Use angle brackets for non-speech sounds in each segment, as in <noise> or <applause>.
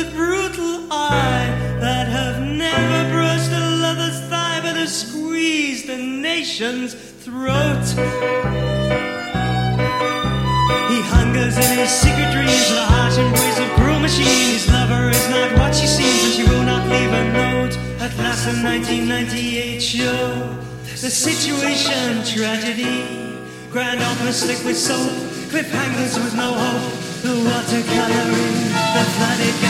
with brutal eye that have never brushed a lover's thigh but have squeezed the nation's throat. He hungers in his secret dreams for the harsh embrace of cruel machine. His lover is not what she seems, and she will not leave a note. At last, the 1998 show. The situation, tragedy. Grand opera slick with soap. Cliffhangers with no hope. The watercoloring, the flooded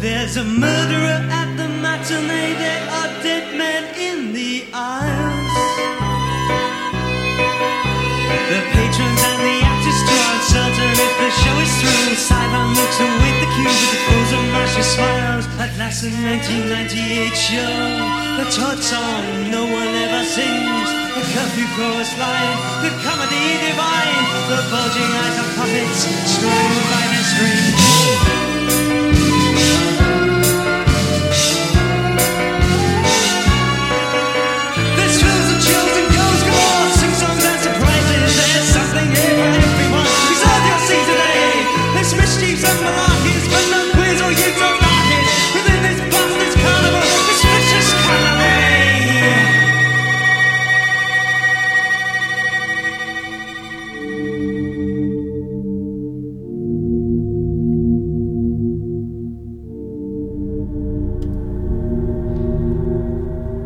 There's a murderer at the matinee, there are dead men in the aisles. The patrons and the actors too uncertain if the show is through. Sidon looks await the cue with the frozen mashy smiles. At last, the 1998 show, the Todd song no one ever sings. The curfew chorus line, the comedy divine, the bulging eyes of puppets strung by their strings.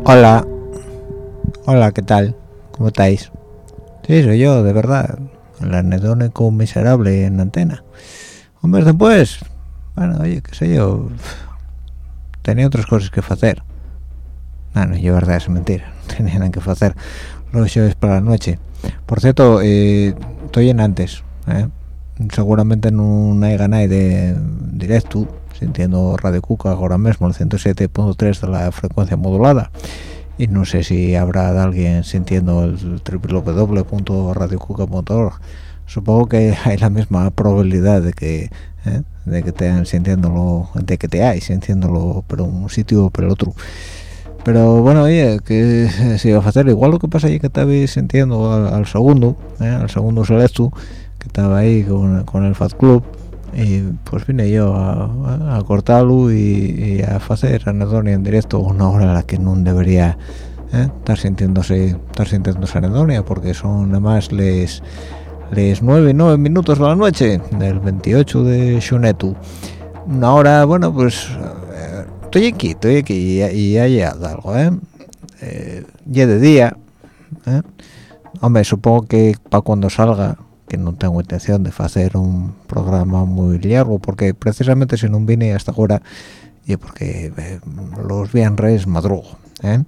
Hola. Hola, ¿qué tal? ¿Cómo estáis? Sí, soy yo, de verdad. El anedónico miserable en antena. Hombre, después... Bueno, oye, qué sé yo... Tenía otras cosas que hacer. No, no, es verdad, es mentira. No <laughs> tenía que hacer. Los shows para la noche. Por cierto, eh, estoy en antes. ¿eh? Seguramente no hay ganas de directo sintiendo Radio Cuca ahora mismo el 107.3 de la frecuencia modulada y no sé si habrá alguien sintiendo el www.radiocuca.org supongo que hay la misma probabilidad de que ¿eh? de que te sintiéndolo de que te hay sintiéndolo pero un sitio o por el otro pero bueno oye que se iba a hacer igual lo que pasa ahí que estabais sintiendo al, al segundo ¿eh? al segundo selecto que estaba ahí con, con el Fat Club y pues vine yo a, cortarlo y, a hacer anedonia en directo una hora en la que no debería ¿eh? estar sintiéndose estar sintiéndose anedonia porque son además les les 9 9 minutos de la noche del 28 de Xunetu una hora bueno pues eh, estoy aquí estoy aquí y, y ha llegado algo eh, eh ya de día ¿eh? hombre supongo que para cuando salga que no tengo intención de hacer un programa muy largo porque precisamente si no vine hasta ahora y porque eh, los viernes madrugo ¿eh?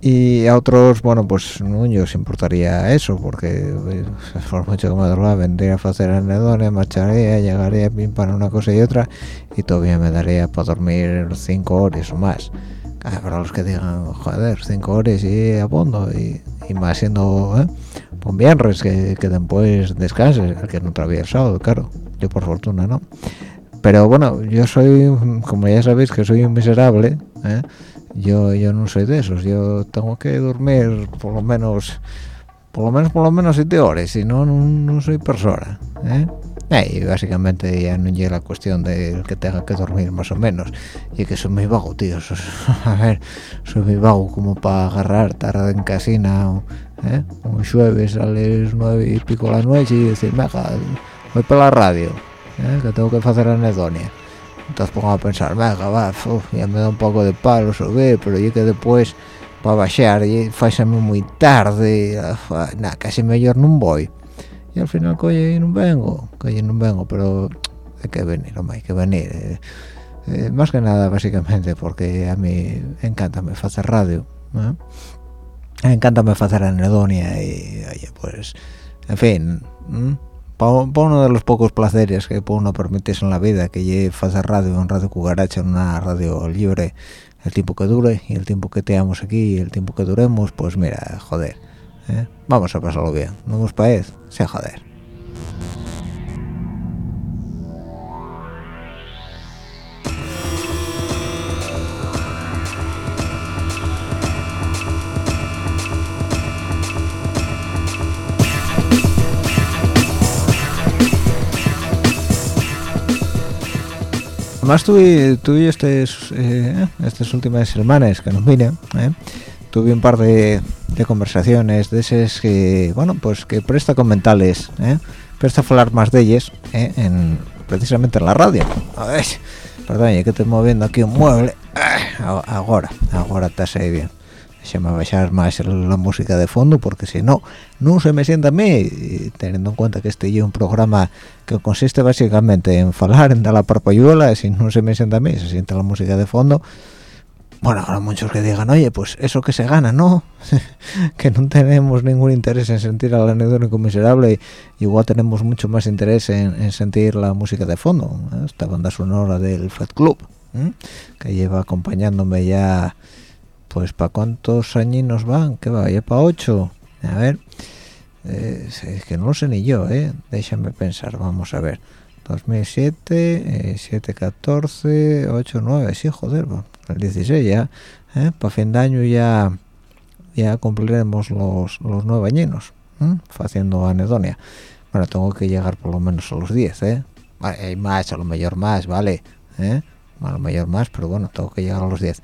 y a otros bueno pues no importaría eso porque eh, por mucho que madrugada vendría a hacer anedonia marcharía llegaría pim para una cosa y otra y todavía me daría para dormir cinco horas o más para los que digan joder cinco horas y a fondo y, más siendo ¿eh? viernes que, que después descanses que no el sábado claro yo por fortuna no pero bueno yo soy como ya sabéis que soy un miserable ¿eh? yo yo no soy de esos yo tengo que dormir por lo menos por lo menos por lo menos siete horas si no no, soy persona ¿eh? Y básicamente ya no llega la cuestión de que tenga que dormir más o menos y que soy muy vago tío <laughs> a ver soy muy vago como para agarrar tarde en casina ¿eh? un jueves a las nueve y pico la noche y decir meja voy para la radio ¿eh? que tengo que hacer anedonia entonces pongo a pensar venga va ya me da un poco de palo subir pero yo que después para bajar y fáisame muy tarde nada casi mejor no voy y al final coye no vengo coye no vengo pero hay que venir hombre hay que venir. Eh, eh, más que nada básicamente porque a mí encanta me hacer radio ¿eh? encanta me hacer anedonia y oye pues en fin para uno de los pocos placeres que uno permitirse en la vida que lleve hacer radio en radio cucaracha en una radio libre el tiempo que dure y el tiempo que teamos aquí y el tiempo que duremos pues mira joder ¿eh? vamos a pasarlo bien. No nos parece sea joder. Además tuve, tuve estos, eh, estas últimas semanas que nos vine, eh, tuve un par de, conversaciones de esas que, bueno, pues que presta comentales, eh, presta hablar más de ellas eh, en, precisamente en la radio. A ver, perdón, ya que estoy moviendo aquí un mueble, ahora, ahora está ahí bien. Se me va a bajar más la música de fondo porque si no, no se me sienta a mí. Teniendo en cuenta que este es un programa que consiste básicamente en falar, en dar la parpayuela si no se me sienta a mí, se siente la música de fondo bueno, ahora muchos que digan, oye, pues eso que se gana, ¿no? <laughs> que no tenemos ningún interés en sentir al anedónico miserable, igual tenemos mucho más interés en, sentir la música de fondo, esta banda sonora del Fed Club, que lleva acompañándome ya pues ¿para cuántos años van? ¿Qué va? ¿Ya para ocho? A ver, eh, es que no lo sé ni yo, ¿eh? Déjame pensar, vamos a ver. 2007, eh, 7, 14, 8, 9, sí, joder, el 16 ya, ¿eh? para fin de año ya ya cumpliremos los, los nueve añinos, haciendo anedonia. Bueno, tengo que llegar por lo menos a los 10, ¿eh? hay más, a lo mejor más, ¿vale? ¿Eh? A lo mejor más, pero bueno, tengo que llegar a los 10.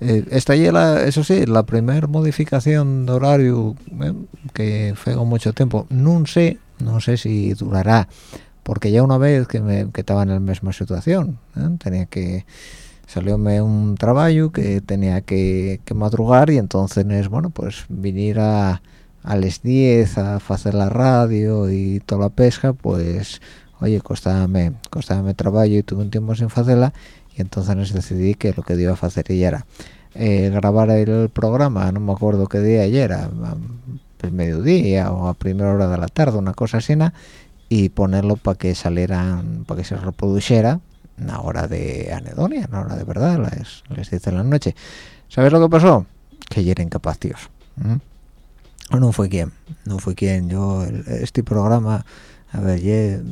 Eh, esta ya eso sí la primera modificación de horario eh, que fue con mucho tiempo no sé no sé si durará porque ya una vez que, me, que estaba en la misma situación ¿eh? tenía que salióme un trabajo que tenía que, madrugar y entonces bueno pues venir a las 10 a hacer la radio y toda la pesca pues oye costábame costábame trabajo y tuve un tiempo sin hacerla y entonces decidí que lo que iba a hacer ella era eh, grabar el programa, no me acuerdo qué día ayer, era, el mediodía o a primera hora de la tarde, una cosa así, y ponerlo para que salieran, para que se reproduciera una hora de anedonia, una hora de verdad, les, les dice la noche. ¿Sabes lo que pasó? Que ayer incapaz, tíos. No fue quien, no fue quien. Yo, este programa, a ver,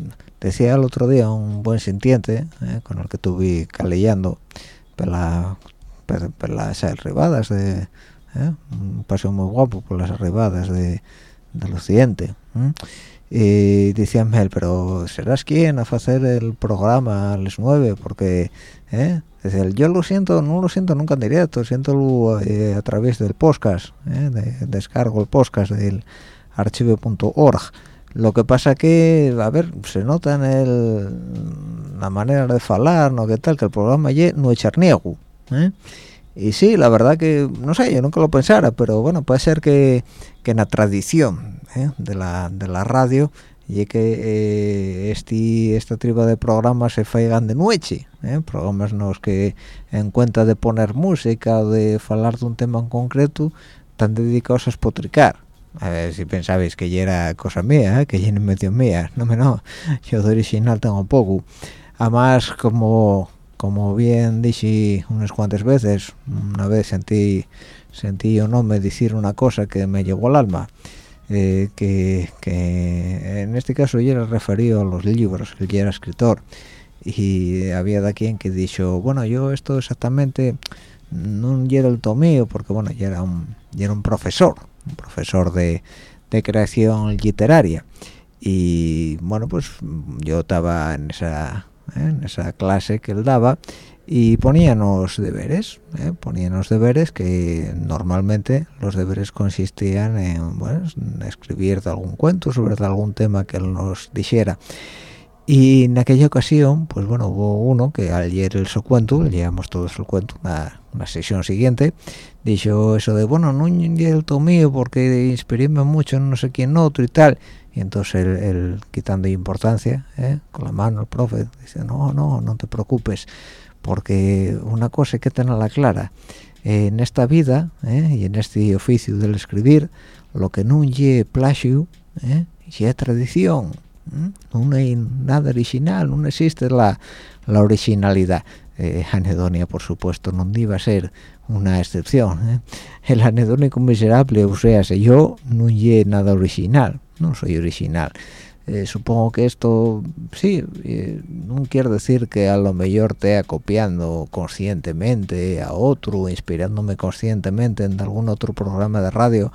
decía el otro día un buen sintiente eh, con el que estuve calellando por, la, por, las arribadas de eh, un paseo muy guapo por las arribadas de, del occidente y decíanme pero serás quien a hacer el programa a las nueve porque eh? Decía, yo lo siento no lo siento nunca en directo siento eh, a través del podcast descargo el podcast del archivo.org lo que pasa que a ver se nota en el, la manera de hablar no que tal que el programa ye no es charniego ¿eh? y sí la verdad que no sé yo nunca lo pensara pero bueno puede ser que, que en la tradición ¿eh? de la de la radio y que eh, este esta tribu de programas se faigan de noche ¿eh? programas los que en cuenta de poner música o de hablar de un tema en concreto tan dedicados a espotricar a ver si pensabais que ya era cosa mía ¿eh? que ya medio mía no me no <laughs> yo de original tengo poco además como como bien dije unas cuantas veces una vez sentí sentí yo no me decir una cosa que me llegó al alma eh, que, en este caso yo era referido a los libros él ya era escritor. Y había de quien que dijo bueno yo esto exactamente no era el tomío porque bueno ya era un ya era un profesor un profesor de, de creación literaria y bueno pues yo estaba en esa en esa clase que él daba y poníamos deberes ¿eh? poníamos deberes que normalmente los deberes consistían en, bueno, en escribir de algún cuento sobre algún tema que él nos dijera y en aquella ocasión pues bueno hubo uno que al leer el su cuento leíamos todos el cuento una, una sesión siguiente dijo eso de bueno no el mío porque inspiréme mucho en no sé quién otro y tal y entonces él, quitando importancia ¿eh? con la mano el profe dice no no no te preocupes porque una cosa hay que tenerla clara en esta vida ¿eh? y en este oficio del escribir lo que no lleve plagio ¿eh? tradición no hay nada original, no existe la, la originalidad. Eh, anedonia, por supuesto, no iba a ser una excepción. ¿eh? El anedónico miserable, o sea, si yo no llegué nada original, no soy original. Eh, supongo que esto, sí, no quiere decir que a lo mejor te copiando conscientemente a otro, inspirándome conscientemente en algún otro programa de radio,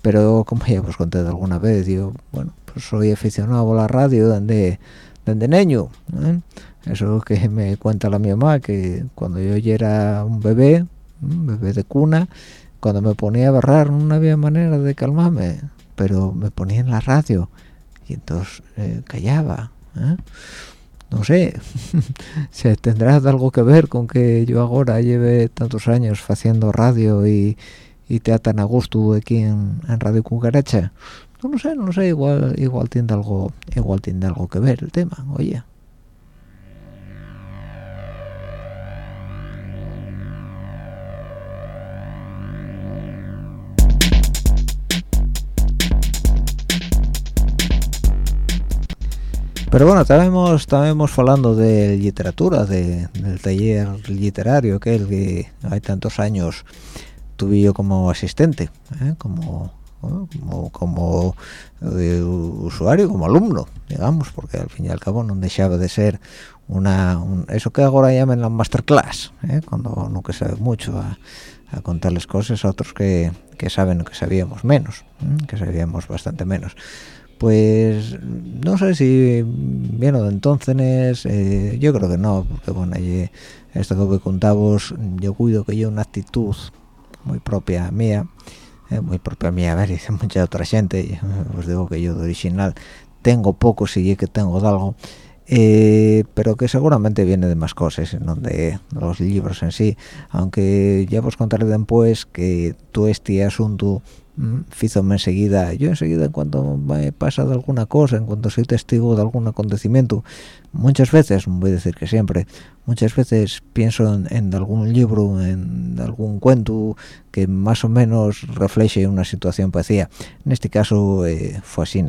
pero como ya os conté alguna vez, yo, bueno, pues soy aficionado a la radio desde, desde niño. ¿eh? Eso que me cuenta la mi mamá, que cuando yo ya era un bebé, un bebé de cuna, cuando me ponía a barrar no había manera de calmarme, pero me ponía en la radio entonces eh, callaba. ¿eh? No sé, <laughs> se tendrá algo que ver con que yo ahora lleve tantos años haciendo radio y, y te atan a gusto aquí en, en Radio Cucaracha. No lo sé, no lo sé, igual igual tiene algo igual tiene algo que ver el tema, oye. Pero bueno, estábamos, estábamos hablando de literatura, de, del taller literario que, el que hay tantos años tuve yo como asistente, ¿eh? como, como, como eh, usuario, como alumno, digamos, porque al fin y al cabo no dejaba de ser una eso que ahora llaman la masterclass, ¿eh? cuando que sabe mucho a, a, contarles cosas a otros que, que saben que sabíamos menos, que sabíamos bastante menos pues no sé si bien de entonces eh, yo creo que no porque bueno allí esto que contabos yo cuido que yo una actitud muy propia mía eh, muy propia mía a ver <laughs> dice mucha otra gente os digo que yo de original tengo poco si que tengo algo eh, pero que seguramente viene de más cosas no de los libros en sí aunque ya os contaré después que todo este asunto fízome enseguida yo enseguida en cuanto me pasa alguna cosa en cuanto soy testigo de algún acontecimiento muchas veces voy a decir que siempre muchas veces pienso en, algún libro en algún cuento que más o menos refleje una situación parecida. En este caso eh, fue así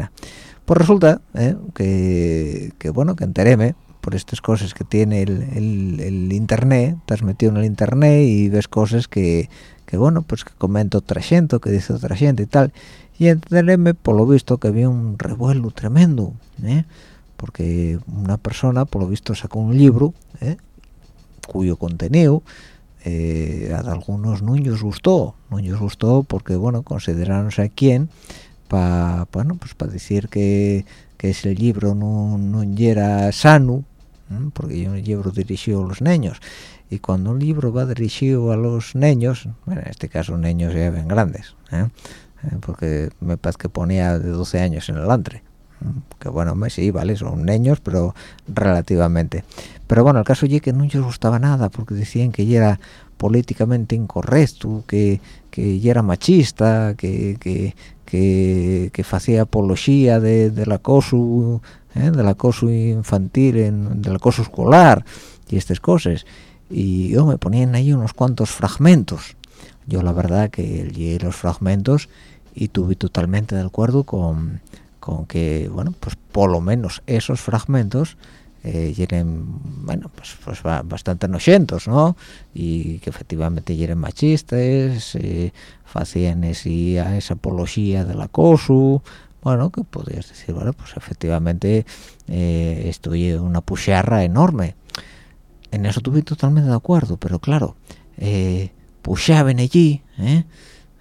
pues resulta eh, que, que bueno que enteréme por estas cosas que tiene el, el, el internet estás metido en el internet y ves cosas que que bueno pues que comento otra gente que dice otra gente y tal y entenderme por lo visto que había un revuelo tremendo ¿eh? porque una persona por lo visto sacó un libro ¿eh? cuyo contenido eh, a algunos niños gustó niños gustó porque bueno consideraron a quien para bueno pues para decir que, que ese libro no, no era sano porque yo un libro dirigido a los niños y cuando un libro va dirigido a los niños, bueno, en este caso niños ya ven grandes, ¿eh? Eh, porque me parece que ponía de 12 años en el antre, que bueno, sí, vale, son niños, pero relativamente. Pero bueno, el caso es que no les gustaba nada, porque decían que era políticamente incorrecto, que, que era machista, que, que, que, que hacía apología de, del acoso, ¿eh? del acoso infantil, en, del acoso escolar y estas cosas y yo me ponían ahí unos cuantos fragmentos. Yo la verdad que leí los fragmentos y tuve totalmente de acuerdo con, con que bueno pues por lo menos esos fragmentos eh, bueno pues, pues bastante noyentos no y que efectivamente eran machistas eh, hacían esa apología del acoso bueno que podrías decir bueno pues efectivamente eh, estoy una pucharra enorme en eso tuve totalmente de acuerdo pero claro eh, puchaban allí ¿eh?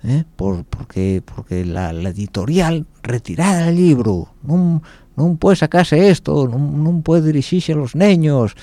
¿Eh? Por, porque porque la, editorial retirada el libro no, no puede sacarse esto no, no puede dirigirse a los niños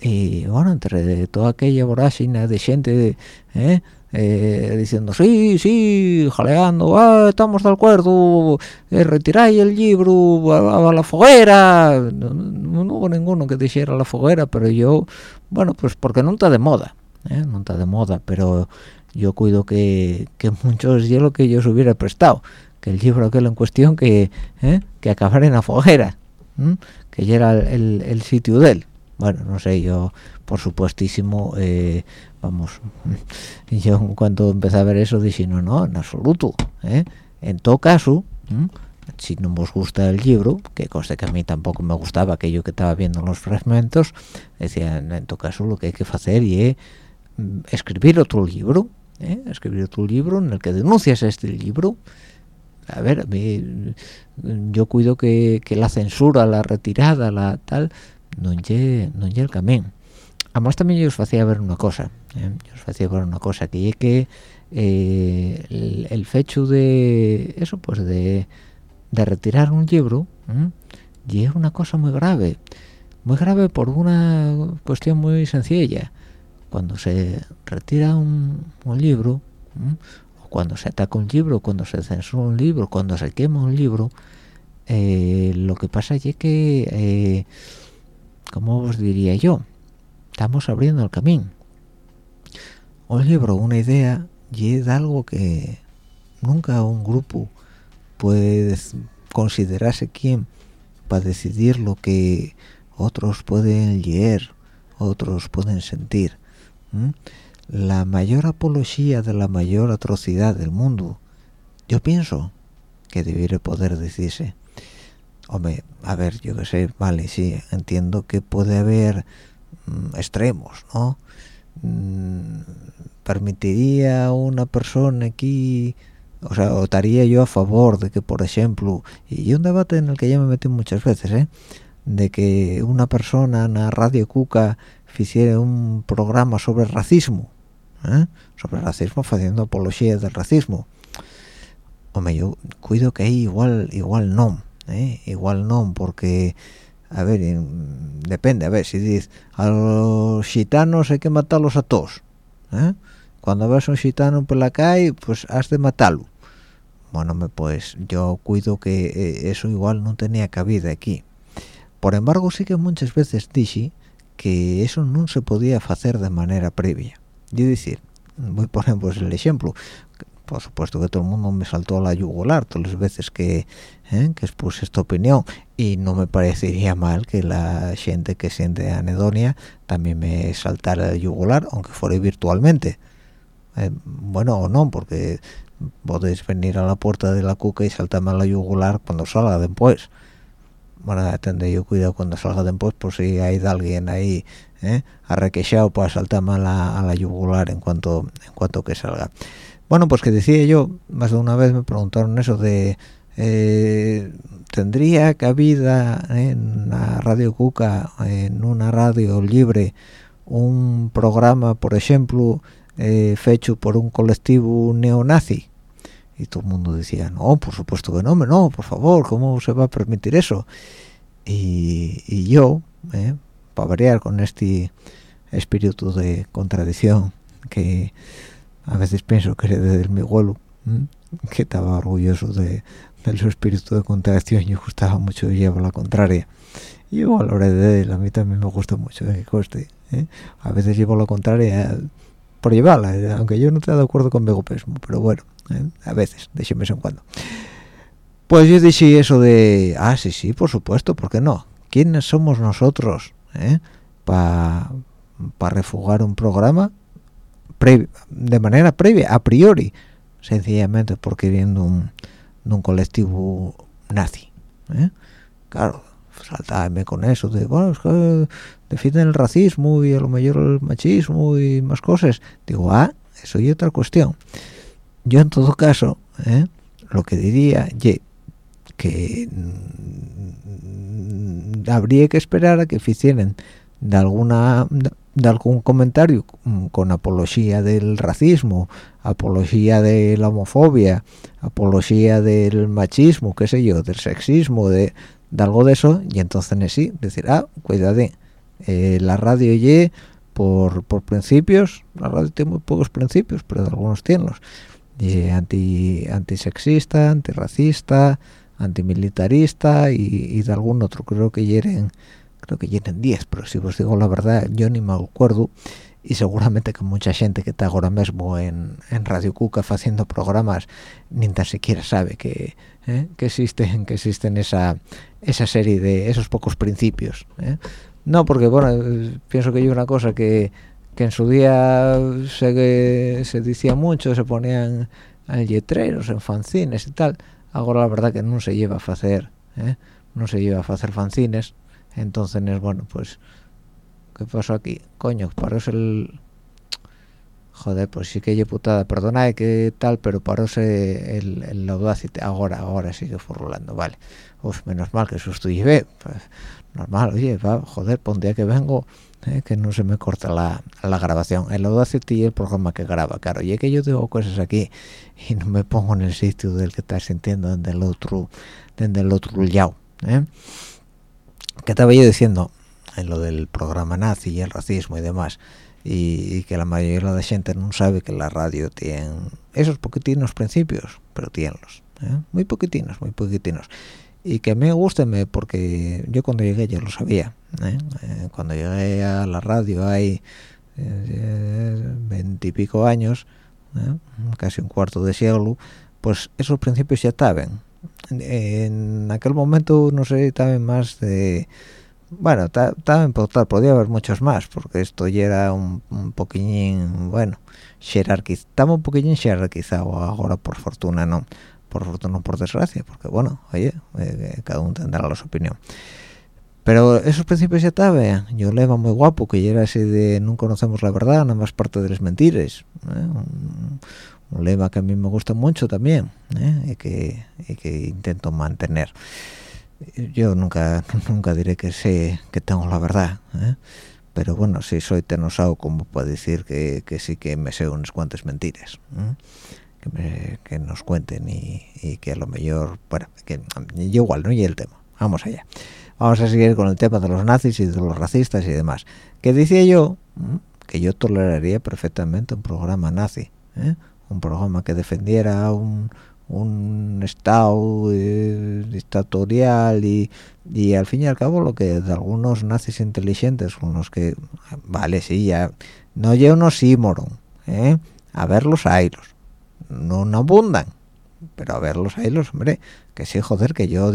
y bueno entre toda aquella vorágine de gente ¿eh? Eh, diciendo sí, sí, jaleando, ah, estamos de acuerdo, eh, retiráis el libro a, la foguera. No, hubo ninguno que dijera la foguera, pero yo, bueno, pues porque no está de moda, ¿eh? no está de moda, pero yo cuido que, que <laughs> muchos yo lo que yo os hubiera prestado, que el libro aquel en cuestión que, ¿eh? que acabara en la foguera, que ya era el, el sitio de él bueno no sé yo por supuestísimo eh, vamos <laughs> yo cuando empecé a ver eso dije no no en absoluto ¿eh? en todo caso si no os gusta el libro que cosa que a mí tampoco me gustaba aquello que estaba viendo en los fragmentos decía en todo caso lo que hay que hacer es mm, escribir otro libro ¿eh? escribir otro libro en el que denuncias este libro a ver, a mí, yo cuido que la censura, la retirada, la tal, no lle, no el camino además también yo os hacía ver una cosa ¿eh? yo os hacía ver una cosa que es que eh, el, el, fecho de eso pues de, de retirar un libro y es una cosa muy grave muy grave por una cuestión muy sencilla cuando se retira un, un libro o cuando se ataca un libro cuando se censura un libro cuando se quema un libro eh, lo que pasa es que como os diría yo estamos abriendo el camino un libro una idea y es algo que nunca un grupo puede considerarse quien para decidir lo que otros pueden leer otros pueden sentir la mayor apología de la mayor atrocidad del mundo yo pienso que debiera poder decirse hombre, a ver, yo qué sé, vale, sí, entiendo que puede haber mm, extremos, ¿no? Mm, permitiría una persona aquí, o sea, estaría yo a favor de que, por ejemplo, y un debate en el que ya me metí muchas veces, ¿eh? de que una persona en la Radio Cuca hiciera un programa sobre racismo, ¿eh? sobre racismo, haciendo apología del racismo. Hombre, yo cuido que ahí igual, igual no ¿eh? igual no porque a ver depende a ver si dices a los gitanos hay que matarlos a todos ¿eh? cuando ves un gitano por la calle pues has de matarlo bueno pues yo cuido que eh, eso igual no tenía cabida aquí por embargo sí que muchas veces dije que eso no se podía hacer de manera previa y decir voy por ejemplo el ejemplo por supuesto que todo el mundo me saltó a la yugular todas las veces que, ¿eh? que expuse esta opinión y no me parecería mal que la gente que siente anedonia también me saltara a la yugular aunque fuera virtualmente eh, bueno o no porque podéis venir a la puerta de la cuca y saltarme a la yugular cuando salga después bueno tendré yo cuidado cuando salga después por si hay alguien ahí ¿eh? arrequechado para saltarme a la, a la yugular en cuanto en cuanto que salga bueno, pues que decía yo, más de una vez me preguntaron eso de... Eh, ¿Tendría cabida en la Radio Cuca, en una radio libre, un programa, por ejemplo, eh, fecho por un colectivo neonazi? Y todo el mundo decía, no, por supuesto que no, no, por favor, ¿cómo se va a permitir eso? Y, yo, eh, para variar con este espíritu de contradicción que a veces pienso que era de mi abuelo que estaba orgulloso de, su espíritu de contracción y gustaba mucho llevar la contraria yo valoré de él a mí también me gusta mucho que coste ¿eh? a veces llevo la contraria por llevarla eh, aunque yo no esté de acuerdo con mi pesmo pero bueno ¿eh? a veces de vez en cuando pues yo dije eso de ah sí sí por supuesto ¿por qué no? ¿quiénes somos nosotros para refugar un programa de manera previa, a priori, sencillamente porque viendo un, un colectivo nazi. ¿eh? Claro, saltarme con eso de, bueno, es que defienden el racismo y a lo mejor el machismo y más cosas. Digo, ah, eso y otra cuestión. Yo en todo caso, ¿eh? lo que diría, que mm, habría que esperar a que hicieran de alguna de algún comentario con apología del racismo, apología de la homofobia, apología del machismo, qué sé yo, del sexismo, de, algo de eso, y entonces sí, decir, ah, cuidado, eh, la radio y por, por principios, la radio tiene muy pocos principios, pero algunos tienen y anti, antisexista, antirracista, antimilitarista y, y de algún otro, creo que hieren creo que tienen 10 pero si os digo la verdad yo ni me acuerdo y seguramente que mucha gente que está ahora mismo en, en Radio Cuca haciendo programas ni tan siquiera sabe que, ¿eh? que existen que existen esa esa serie de esos pocos principios ¿eh? no porque bueno pienso que hay una cosa que, que en su día se, se decía mucho se ponían en letreros en fanzines y tal ahora la verdad que no se lleva a hacer ¿eh? no se lleva a hacer fanzines entonces bueno pues qué pasó aquí coño paróse el joder pues sí que hay putada perdona que tal pero paróse el, Audacity ahora ahora sigue formulando vale. Uf, menos mal que susto pues, normal oye va, joder por un día que vengo eh, que no se me corta la, la grabación. El Audacity y el programa que graba claro y es que yo tengo cosas aquí y no me pongo en el sitio del que estás sintiendo desde el otro desde el otro lado ¿eh? Que estaba yo diciendo en lo del programa nazi y el racismo y demás y, que la mayoría de la gente no sabe que la radio tiene esos poquitinos principios pero tienenlos ¿eh? muy poquitinos muy poquitinos y que me gusten porque yo cuando llegué ya lo sabía ¿eh? Eh, cuando llegué a la radio hay veintipico años casi un cuarto de siglo pues esos principios ya estaban en aquel momento no sé también más de bueno también podía haber muchos más porque esto ya era un, un poquillín bueno jerarquizado estaba un poquillín jerarquizado ahora por fortuna no por fortuna por desgracia porque bueno oye eh, eh, cada uno tendrá su opinión pero esos principios ya estaban yo le iba muy guapo que ya era así de no conocemos la verdad nada más parte de las mentiras ¿eh? Lema que a mí me gusta mucho también ¿eh? y, que, que intento mantener yo nunca <laughs> nunca diré que sé que tengo la verdad ¿eh? pero bueno si soy tenosao como puedo decir que, que, sí que me sé unas cuantas mentiras ¿eh? que, que, nos cuenten y, y, que a lo mejor bueno que yo igual no y el tema vamos allá vamos a seguir con el tema de los nazis y de los racistas y demás que decía yo que yo toleraría perfectamente un programa nazi ¿eh? Un programa que defendiera un, un estado eh, dictatorial y, y, al fin y al cabo lo que de algunos nazis inteligentes con los que vale sí ya no llevo unos símoron ¿eh? a ver los airos no, no abundan pero a ver los airos hombre que sí joder que yo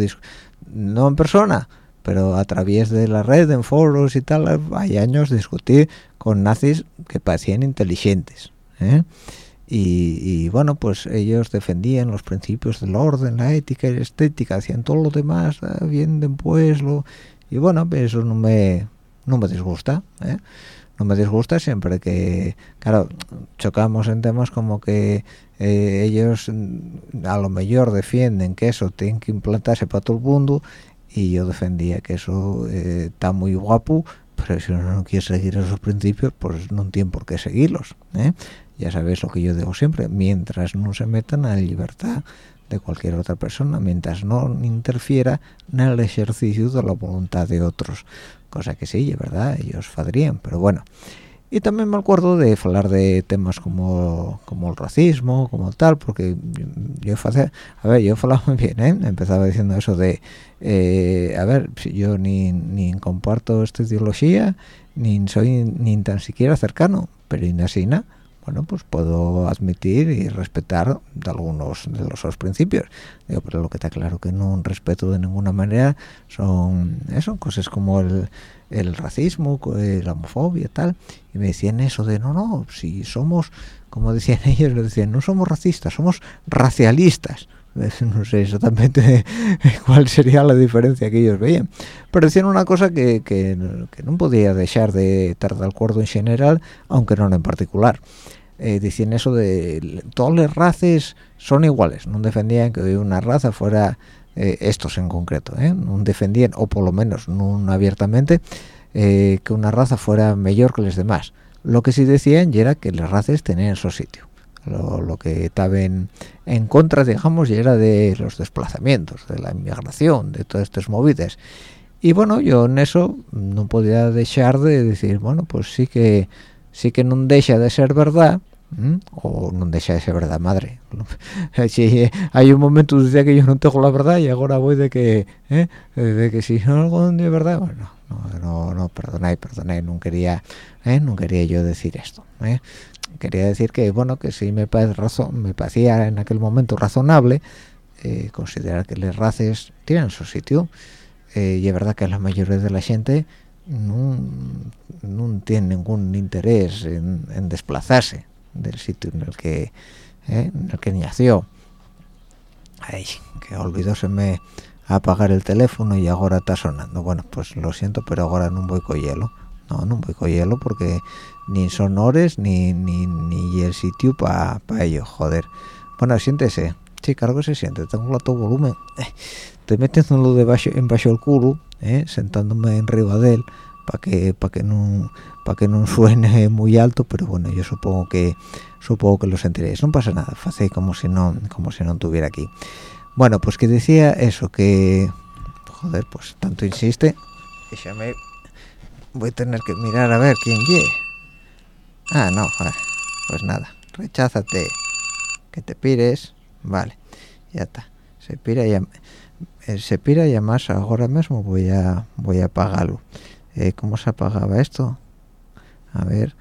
no en persona pero a través de la red en foros y tal hay años discutí con nazis que parecían inteligentes ¿eh? Y, bueno pues ellos defendían los principios del orden la ética y estética hacían todo lo demás ah, bien después lo y bueno pues eso no me no me disgusta ¿eh? no me disgusta siempre que claro chocamos en temas como que eh, ellos mm, a lo mejor defienden que eso tiene que implantarse para todo el mundo y yo defendía que eso eh, está muy guapo pero si uno no quiere seguir esos principios pues no tiene por qué seguirlos ¿eh? Ya sabéis lo que yo digo siempre mientras no se metan a la libertad de cualquier otra persona mientras no interfiera en el ejercicio de la voluntad de otros. Cosa que sí, verdad, ellos fadrían, pero bueno. Y también me acuerdo de hablar de temas como, como el racismo, como tal, porque yo, a ver, yo hablaba <laughs> muy bien, ¿eh? empezaba diciendo eso de, eh, a ver, yo ni, ni comparto esta ideología, ni soy ni tan siquiera cercano, pero así bueno pues puedo admitir y respetar de algunos de los principios. Digo pero lo que está claro que no respeto de ninguna manera son eso cosas como el, el racismo la homofobia tal. Y me decían eso de no no si somos como decían <laughs> ellos le decían no somos racistas somos racialistas <laughs> no sé exactamente <laughs> cuál sería la diferencia que ellos veían. Pero decían una cosa que, que, no podía dejar de estar de acuerdo en general aunque no en particular eh, eso de todas las razas son iguales no defendían que una raza fuera eh, estos en concreto ¿eh? no defendían o por lo menos no abiertamente eh, que una raza fuera mejor que los demás lo que sí decían era que las razas tenían su sitio lo, que estaba en, contra, digamos, y era de los desplazamientos, de la inmigración, de todas estas movidas. Y bueno, yo en eso no podía dejar de decir, bueno, pues sí que sí que no deja de ser verdad, o no deja de ser verdad, madre. <laughs> si hay un momento decía que yo no tengo la verdad y ahora voy de que, ¿eh? de que si no algo de verdad, bueno, no, no, no, perdonáis, perdonáis, no quería, ¿eh? no quería yo decir esto. ¿eh? quería decir que bueno que sí me parece razón me parecía en aquel momento razonable eh, considerar que las razas tienen su sitio eh, y es verdad que la mayoría de la gente no, tiene ningún interés en, desplazarse del sitio en el que eh, en el que nació ay que olvidóseme apagar el teléfono y ahora está sonando bueno pues lo siento pero ahora no voy con hielo no no voy con hielo porque ni sonores ni, ni, ni el sitio para pa ello, joder. Bueno, siéntese. Sí, claro que se siente, tengo un alto volumen. Estoy metiéndolo debajo, en bajo el culo, ¿eh? sentándome arriba de él, para que para que no para que no <laughs> suene muy alto, pero bueno, yo supongo que supongo que lo sentiréis. No pasa nada, hace como si no como si no estuviera aquí. Bueno, pues que decía eso que joder, pues tanto insiste, déjame voy a tener que mirar a ver quién llegue. Ah, no, pues nada, recházate, que te pires, vale, ya está, se pira ya, eh, se pira ya más ahora mismo voy a, voy a apagarlo. Eh, ¿Cómo se apagaba esto? A ver,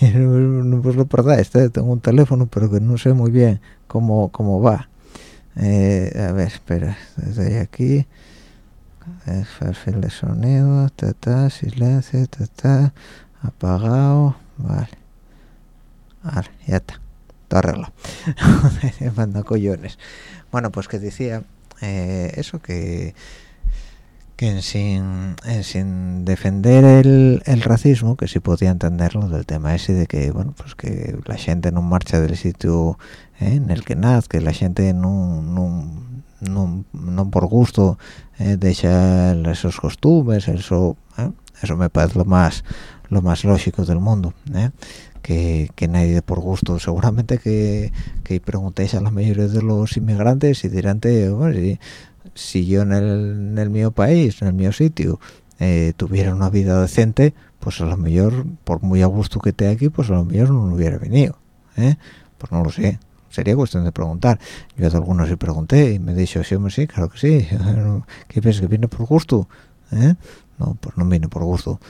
<laughs> no pues lo perdáis, este, tengo un teléfono pero que no sé muy bien cómo, cómo va. Eh, a ver, espera, desde aquí, perfil de sonido, ta, ta, silencio, ta, ta, apagado vale vale ya está todo arreglado <laughs> collones bueno pues que decía eh, eso que que sin, sin defender el, el, racismo, que sí podía entenderlo del tema ese de que, bueno, pues que la gente no marcha del sitio eh, en el que nace, que la gente no, no, no, no por gusto eh, deja esos costumbres, eso, eh, eso me parece lo más lo más lógico del mundo ¿eh? Que, que, nadie por gusto seguramente que, que preguntéis a la mayoría de los inmigrantes y dirán bueno, si, yo en el, en el mío país en el mío sitio eh, tuviera una vida decente pues a lo mejor por muy a gusto que esté aquí pues a lo mejor no hubiera venido ¿eh? pues no lo sé sería cuestión de preguntar yo a algunos sí pregunté y me dicho sí hombre sí claro que sí <laughs> ¿qué piensas que viene por gusto? ¿Eh? no pues no viene por gusto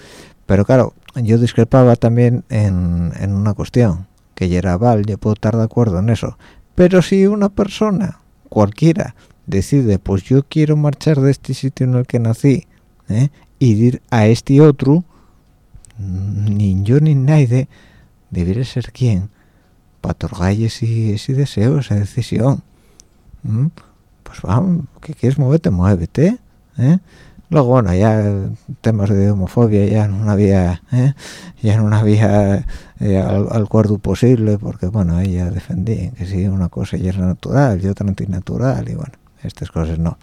pero claro yo discrepaba también en, en una cuestión que ya era val yo puedo estar de acuerdo en eso pero si una persona cualquiera decide pues yo quiero marchar de este sitio en el que nací ¿eh? y ir a este otro ni yo ni nadie debería ser quien para otorgarle ese, ese deseo esa decisión pues vamos que quieres moverte muévete ¿eh? Luego bueno ya temas de homofobia ya no había ¿eh? ya no había eh, al, al posible porque bueno ella defendía que si una cosa ya era natural y otra antinatural y bueno estas cosas no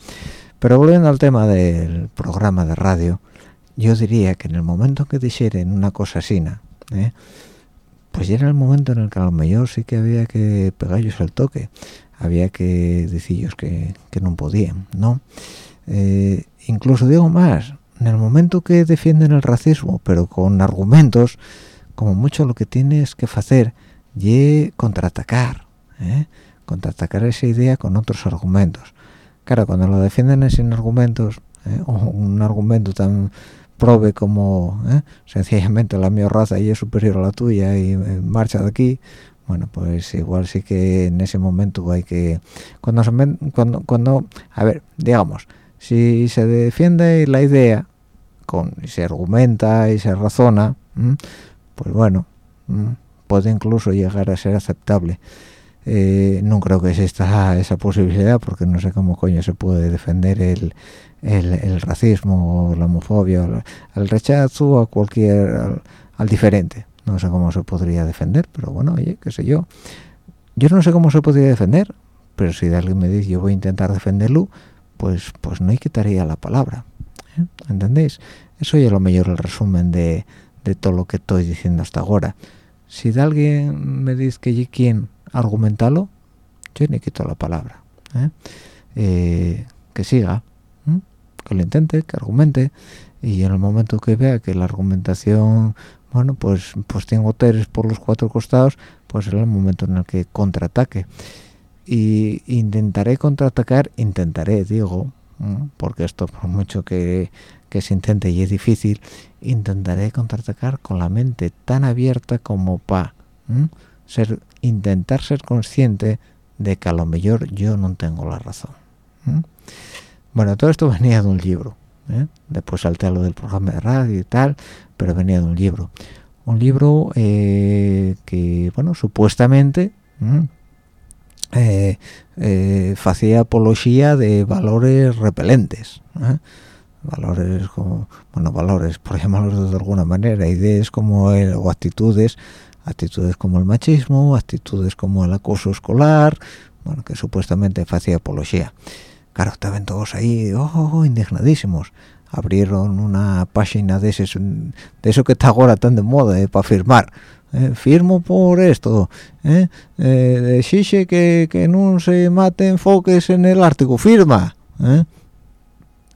pero volviendo al tema del programa de radio yo diría que en el momento que dijeren una cosa así ¿eh? pues ya era el momento en el que a lo mejor sí que había que pegarles el toque había que decirles que, que no podían no eh, incluso digo más en el momento que defienden el racismo pero con argumentos como mucho lo que tienes que hacer y contraatacar ¿eh? contraatacar esa idea con otros argumentos claro cuando lo defienden sin argumentos ¿eh? o un argumento tan prove como ¿eh? sencillamente la mi raza y es superior a la tuya y marcha de aquí bueno pues igual sí que en ese momento hay que cuando cuando cuando a ver digamos si se defiende la idea con se argumenta y se razona pues bueno puede incluso llegar a ser aceptable. Eh, no creo que exista <laughs> esa posibilidad porque no sé cómo coño se puede defender el, el, racismo la homofobia el, rechazo a cualquier al, diferente. No sé cómo se podría defender pero bueno oye qué sé yo. Yo no sé cómo se podría defender pero si alguien me dice yo voy a intentar defenderlo pues pues no hay quitaría la palabra ¿eh? ¿entendéis? eso es lo mejor el resumen de, de todo lo que estoy diciendo hasta ahora si de alguien me dice que yo quién argumentalo yo ni quito la palabra ¿eh? Eh, que siga que lo intente que argumente y en el momento que vea que la argumentación bueno pues pues tengo teres por los cuatro costados pues será el momento en el que contraataque y intentaré contraatacar intentaré digo porque esto por mucho que, que se intente y es difícil intentaré contraatacar con la mente tan abierta como para ser intentar ser consciente de que a lo mejor yo no tengo la razón bueno todo esto venía de un libro ¿eh? después salté a lo del programa de radio y tal pero venía de un libro. Un libro eh, que bueno supuestamente eh, hacía apología de valores repelentes valores como bueno valores por llamarlos de alguna manera ideas como o actitudes actitudes como el machismo actitudes como el acoso escolar bueno que supuestamente hacía apología. Claro estaban todos ahí oh, indignadísimos. Abrieron una página de ese de eso que está ahora tan de moda eh, para firmar eh, firmo por esto eh, eh que, que no se maten foques en el Ártico firma eh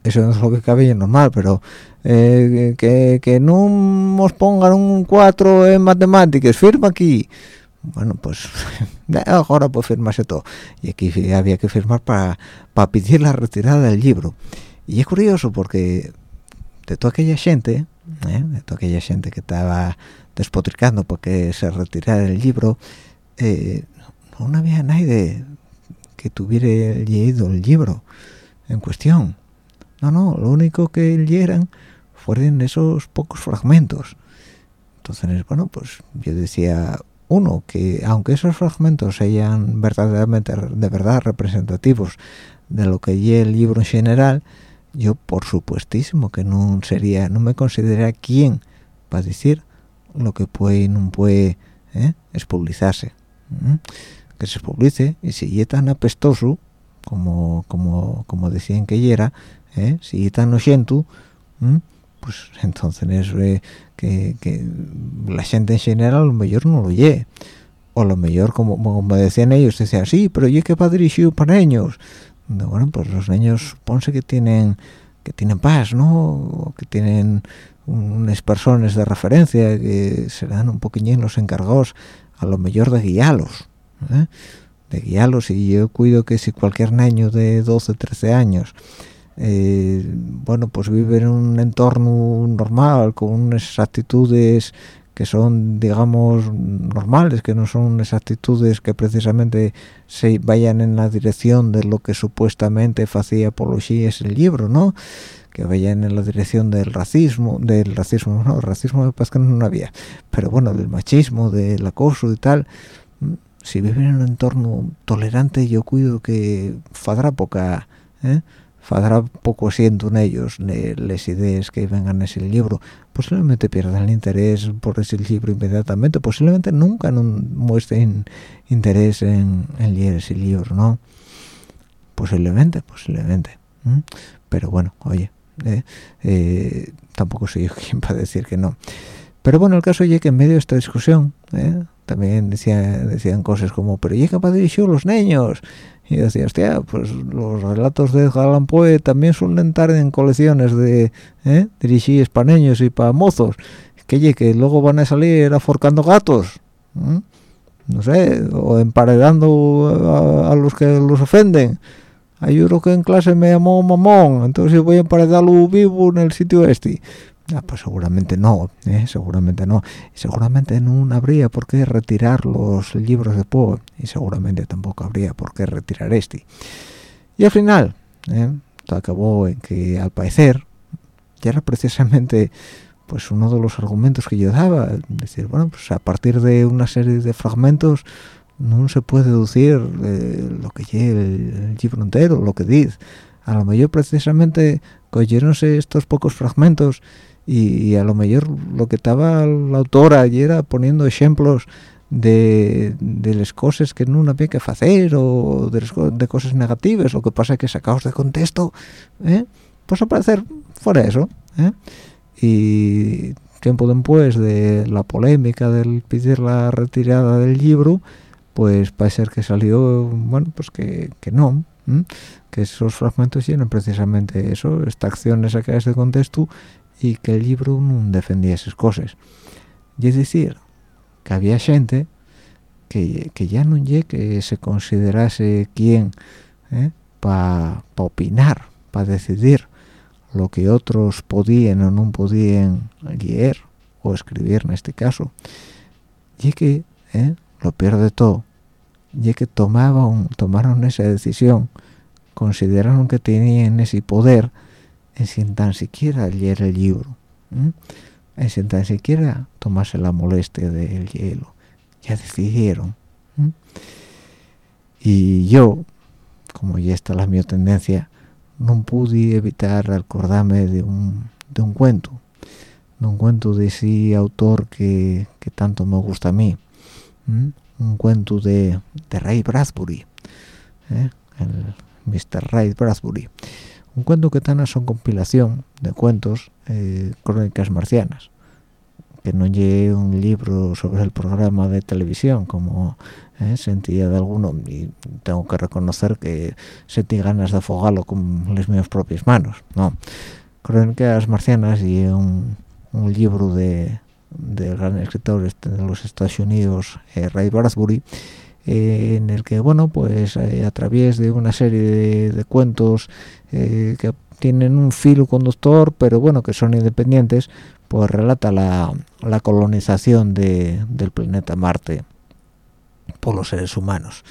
eso no es lo que cabe normal, pero eh, que, que no nos pongan un 4 en matemáticas, firma aquí. Bueno, pues <laughs> ahora pues firmarse todo. Y aquí había que firmar para, para pedir la retirada del libro. Y es curioso porque de toda aquella gente, ¿eh? de toda aquella gente que estaba despotricando porque se retirara el libro, eh, no había nadie que tuviera leído el libro en cuestión no, no, lo único que leyeran fueron esos pocos fragmentos. Entonces, bueno, pues yo decía, uno, que aunque esos fragmentos sean verdaderamente, de verdad representativos de lo que lee el libro en general, yo por supuestísimo que no sería, no me consideraría quien para decir lo que puede y no puede ¿eh? expulizarse. Que se publice y si es tan apestoso como, como, como decían que era, ¿eh? si están oyendo pues entonces es que, que, la gente en general a lo mejor no lo oye o lo mejor como, como decían ellos decían sí pero yo que padre para niños bueno pues los niños ponse que tienen que tienen paz no que tienen unas personas de referencia que serán un poquillín los encargados a lo mejor de guiarlos ¿eh? de guiarlos y yo cuido que si cualquier niño de 12 13 años eh, bueno, pues vive en un entorno normal, con unas actitudes que son, digamos, normales, que no son unas actitudes que precisamente se vayan en la dirección de lo que supuestamente hacía apología es el libro, ¿no? Que vayan en la dirección del racismo, del racismo, no, racismo me parece que no había, pero bueno, del machismo, del acoso y tal. Si viven en un entorno tolerante, yo cuido que fadrá poca, ¿eh? Fadrá poco siendo en ellos las ideas que vengan en ese libro. Posiblemente pierdan el interés por ese libro inmediatamente. Posiblemente nunca muestren interés en, leer ese libro no posiblemente posiblemente pero bueno oye eh, eh, tampoco soy yo <laughs> quien para decir que no. Pero bueno el caso es que en medio de esta discusión eh, también decían, decían cosas como pero llega para dirigir los niños y decía hostia pues los relatos de Edgar Poe también suelen estar en colecciones de ¿eh? dirigir espaneños y para mozos. Que que luego van a salir aforcando gatos no sé o emparedando a, los que los ofenden. Hay uno que en clase me llamó mamón entonces voy a emparedarlo vivo en el sitio este Ah, pues seguramente no, ¿eh? seguramente no. Seguramente no habría por qué retirar los libros de Poe y seguramente tampoco habría por qué retirar este. Y al final, ¿eh? acabó en que al parecer, ya era precisamente pues uno de los argumentos que yo daba, decir, bueno, pues a partir de una serie de fragmentos no se puede deducir eh, lo que lleva el, libro entero, lo que dice. A lo mejor precisamente cogieronse estos pocos fragmentos y, a lo mejor lo que estaba la autora y era poniendo ejemplos de, de las cosas que no había que hacer o de, cosas negativas, lo que pasa es que sacados de contexto, ¿eh? pues a parecer fuera eso. ¿eh? Y tiempo después de la polémica del pedir la retirada del libro, pues parece ser que salió, bueno, pues que, que no, que esos fragmentos tienen precisamente eso, esta acción sacadas de contexto y que el libro no defendía esas cosas. Y es decir, que había gente que, ya no llegue que se considerase quien ¿eh? para opinar, para decidir lo que otros podían o no podían leer o escribir en este caso. Y que, ¿eh? lo peor de todo, y que tomaban, tomaron esa decisión, consideraron que tenían ese poder sin tan siquiera leer el libro, sin tan siquiera tomarse la molestia del hielo. Ya decidieron. Y yo, como ya está la mi tendencia, no pude evitar acordarme de un, de un cuento, de un cuento de ese autor que, que tanto me gusta a mí, un cuento de, de Ray Bradbury, ¿eh? el Mr. Ray Bradbury un cuento que está son compilación de cuentos eh, crónicas marcianas que no lleve un libro sobre el programa de televisión como eh, sentía de alguno y tengo que reconocer que sentí ganas de afogarlo con las mis propias manos no crónicas marcianas y un, un libro de del gran escritor este de los Estados Unidos eh, Ray Bradbury eh, en el que bueno pues eh, a través de una serie de, cuentos eh, que tienen un filo conductor pero bueno que son independientes pues relata la, colonización del planeta Marte por los seres humanos.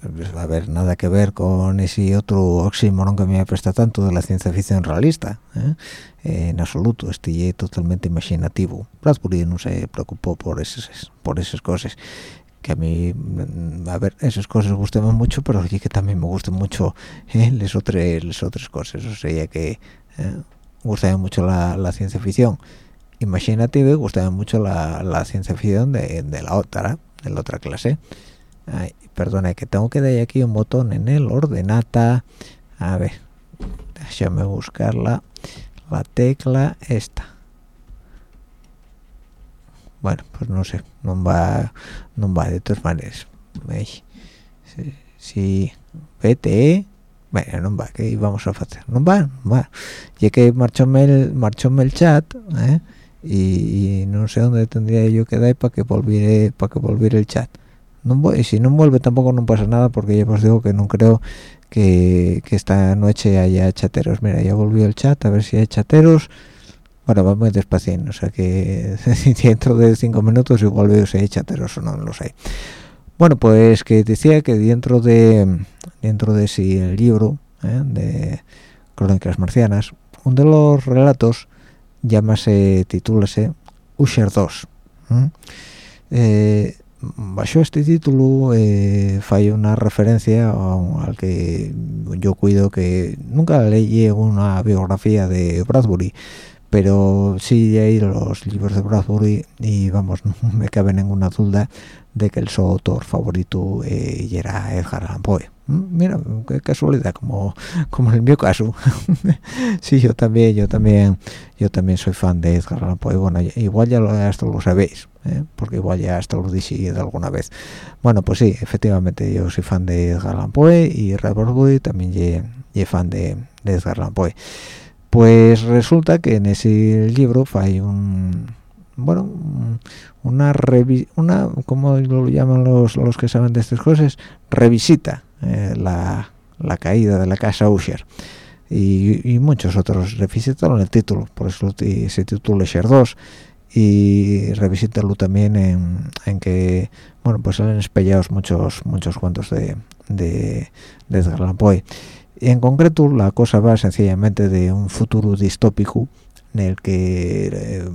Pues, a ver nada que ver con ese otro oxímoron que me presta tanto de la ciencia ficción realista en absoluto estoy totalmente imaginativo. Bradbury no se preocupó por esas por esas cosas que a mí, mm, a ver, esas cosas gustan mucho, pero oye que también me gustan mucho ¿eh? las, otras, cosas, o sea que eh, gusta mucho la, ciencia ficción imagínate, gusta mucho la, ciencia ficción de, la otra, de la otra clase. Ay, perdona, que tengo que dar aquí un botón en el ordenata. A ver, déjame buscarla. La tecla esta bueno pues no sé no va no va de todas maneras. Si, si vete bueno no va que vamos a hacer no va no va. Ya que marchóme el marchóme el chat ¿eh? y, no sé dónde tendría yo que dar para que volviera para que volviera el chat. No y si no vuelve tampoco no pasa nada porque ya os digo que no creo que, que esta noche haya chateros. Mira ya volvió el chat a ver si hay chateros bueno, va muy despacio, o sea que <laughs> dentro de cinco minutos igual veo si hay chateros o no, lo sé. Bueno, pues que decía que dentro de dentro de ese libro ¿eh? de Crónicas Marcianas, uno de los relatos llámase, titúlase Usher 2. Eh, bajo este título eh, falla una referencia al que yo cuido que nunca leí una biografía de Bradbury pero sí hay los libros de Bradbury y vamos, <laughs> no me cabe ninguna duda de que el su autor favorito eh, era Edgar Allan Poe. Mm, mira, qué casualidad, como, como en mi caso. <laughs> sí, yo también, yo también, yo también soy fan de Edgar Allan Poe. Bueno, igual ya lo, hasta lo sabéis, ¿eh? porque igual ya hasta lo dije alguna vez. Bueno, pues sí, efectivamente, yo soy fan de Edgar Allan Poe y Ray Bradbury también soy fan de, de Edgar Allan Poe pues resulta que en ese libro hay un bueno una una como lo llaman los, los que saben de estas cosas revisita eh, la, caída de la casa Usher. Y, muchos otros revisítalo en el título por eso se titula Sher 2 y revisítalo también en, en, que bueno pues salen espellados muchos muchos cuentos de de, de En concreto la cosa va sencillamente de un futuro distópico en el que eh,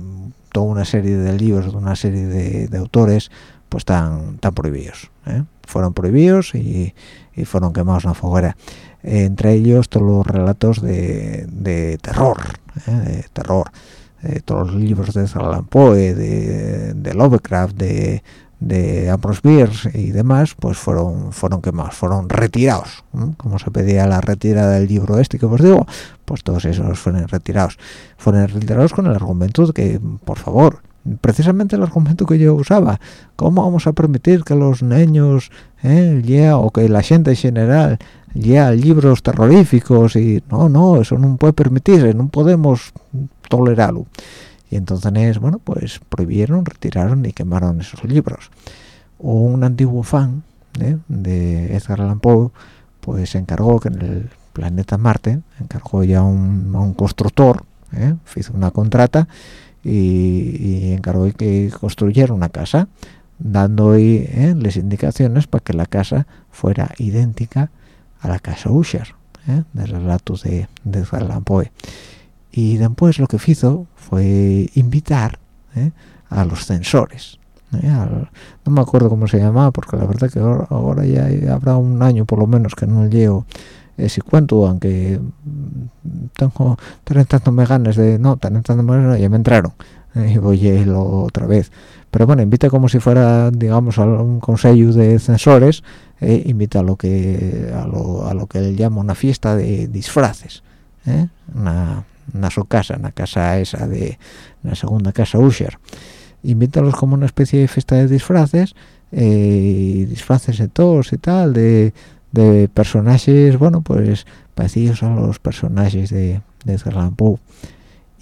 toda una serie de libros de una serie de, autores pues están tan prohibidos ¿eh? fueron prohibidos y, y, fueron quemados en la foguera entre ellos todos los relatos de, terror, ¿eh? de terror, todos los libros de Allan Poe, de, de Lovecraft, de, de Ambrose y demás, pues fueron fueron quemados, fueron retirados, como se pedía la retirada del libro este que os digo, pues todos esos fueron retirados, fueron retirados con el argumento de que, por favor, precisamente el argumento que yo usaba, ¿cómo vamos a permitir que los niños, eh, o que la gente en general ya libros terroríficos y no, no, eso no puede permitirse, no podemos tolerarlo. Y entonces, bueno, pues prohibieron, retiraron y quemaron esos libros. Un antiguo fan ¿eh? de Edgar Allan Poe, pues se encargó que en el planeta Marte, encargó ya un, a un constructor, ¿eh? hizo una contrata y, encargó que construyera una casa, dando ahí ¿eh? las indicaciones para que la casa fuera idéntica a la casa Usher, ¿eh? de relatos de, de Allan Poe. Y después lo que hizo fue invitar ¿eh? a los censores. ¿eh? no me acuerdo cómo se llamaba, porque la verdad que ahora, ya habrá un año por lo menos que no llevo ese cuento, aunque tengo me ganas de... No, me ya me entraron ¿eh? y voy a irlo otra vez. Pero bueno, invita como si fuera, digamos, a un consejo de censores eh, invita a lo que a lo, a lo que él llama una fiesta de disfraces ¿eh? una, una su casa una casa esa de la segunda casa Usher invítalos como una especie de fiesta de disfraces eh, disfraces de todos y tal de, de personajes bueno pues parecidos a los personajes de, de Edgar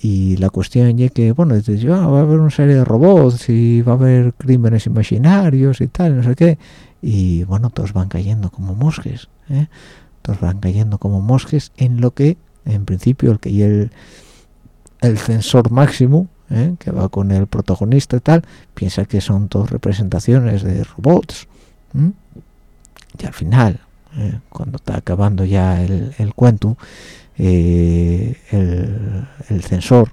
y la cuestión es que bueno dices, va a haber una serie de robots y va a haber crímenes imaginarios y tal no sé qué y bueno todos van cayendo como mosques ¿eh? todos van cayendo como mosques en lo que en principio el que y el el censor máximo ¿eh? que va con el protagonista y tal piensa que son todas representaciones de robots y al final ¿eh? cuando está acabando ya el, el cuento el, el, censor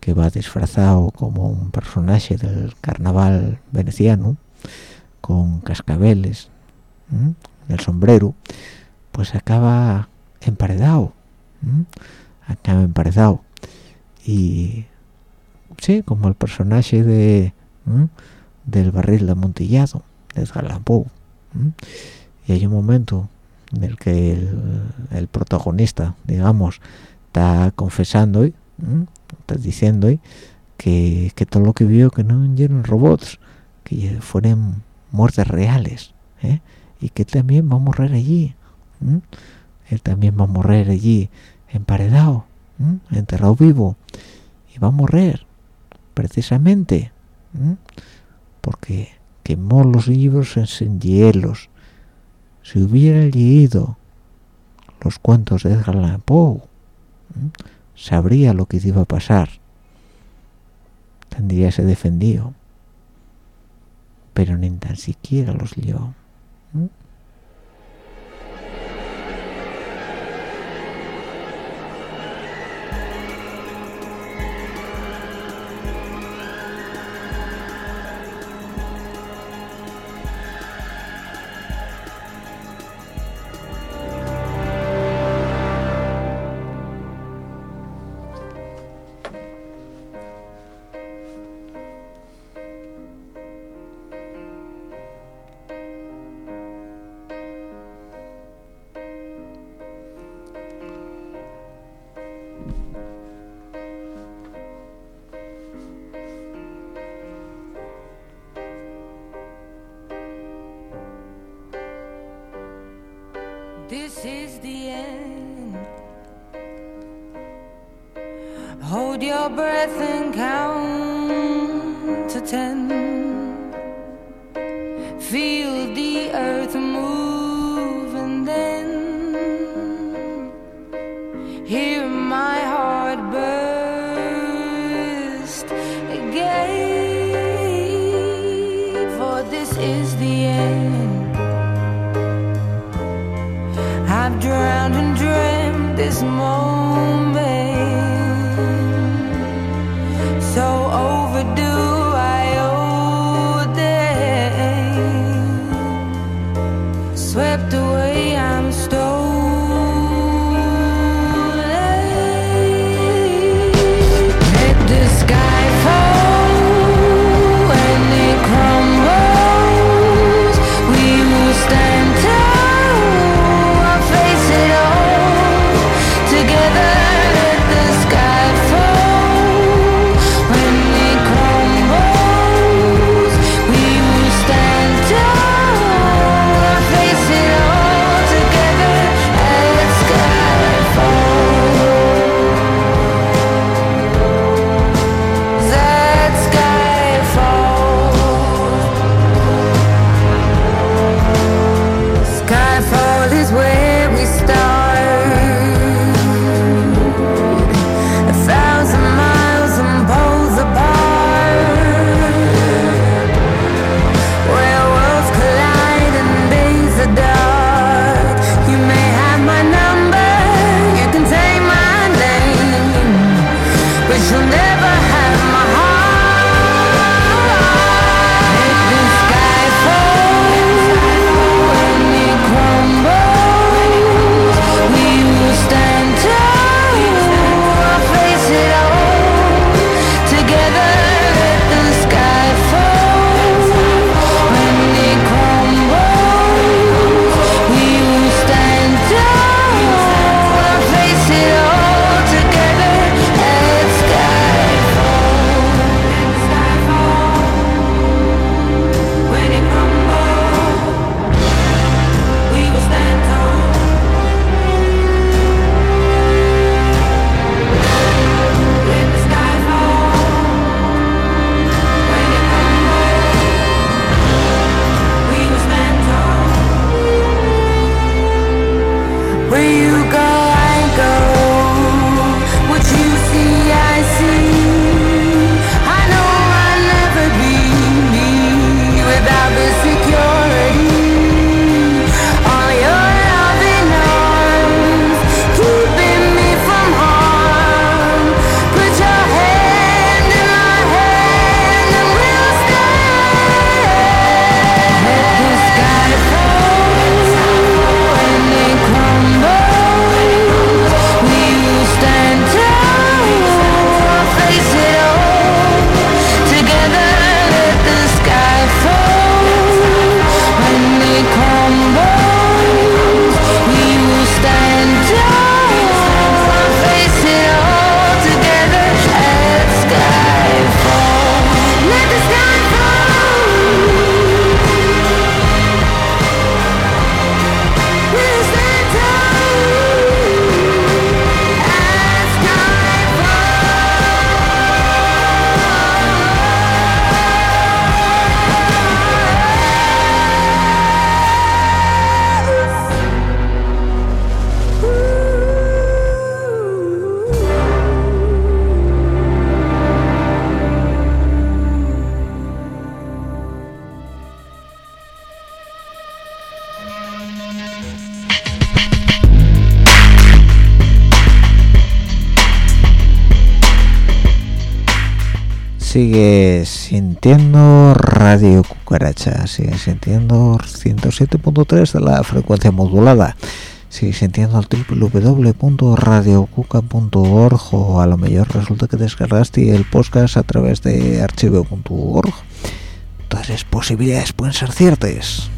que va disfrazado como un personaje del carnaval veneciano con cascabeles en el sombrero pues acaba emparedado acaba emparedado y sí como el personaje de del barril de amontillado de Galapó y hay un momento en el que el, protagonista digamos está confesando y está diciendo que, que todo lo que vio que no eran robots que fueron muertes reales ¿eh? y que también va a morir allí él también va a morir allí emparedado enterrado vivo y va a morir precisamente porque quemó los libros en hielos. Si hubiera leído los cuentos de Edgar Allan sabría lo que iba a pasar. Tendría ese defendido pero ni tan siquiera los leyó. sigue sintiendo Radio Cucaracha, sigue sintiendo 107.3 de la frecuencia modulada, sigue sintiendo el www.radiocuca.org o a lo mejor resulta que descargaste el podcast a través de archivo.org. Todas las posibilidades pueden ser ciertas.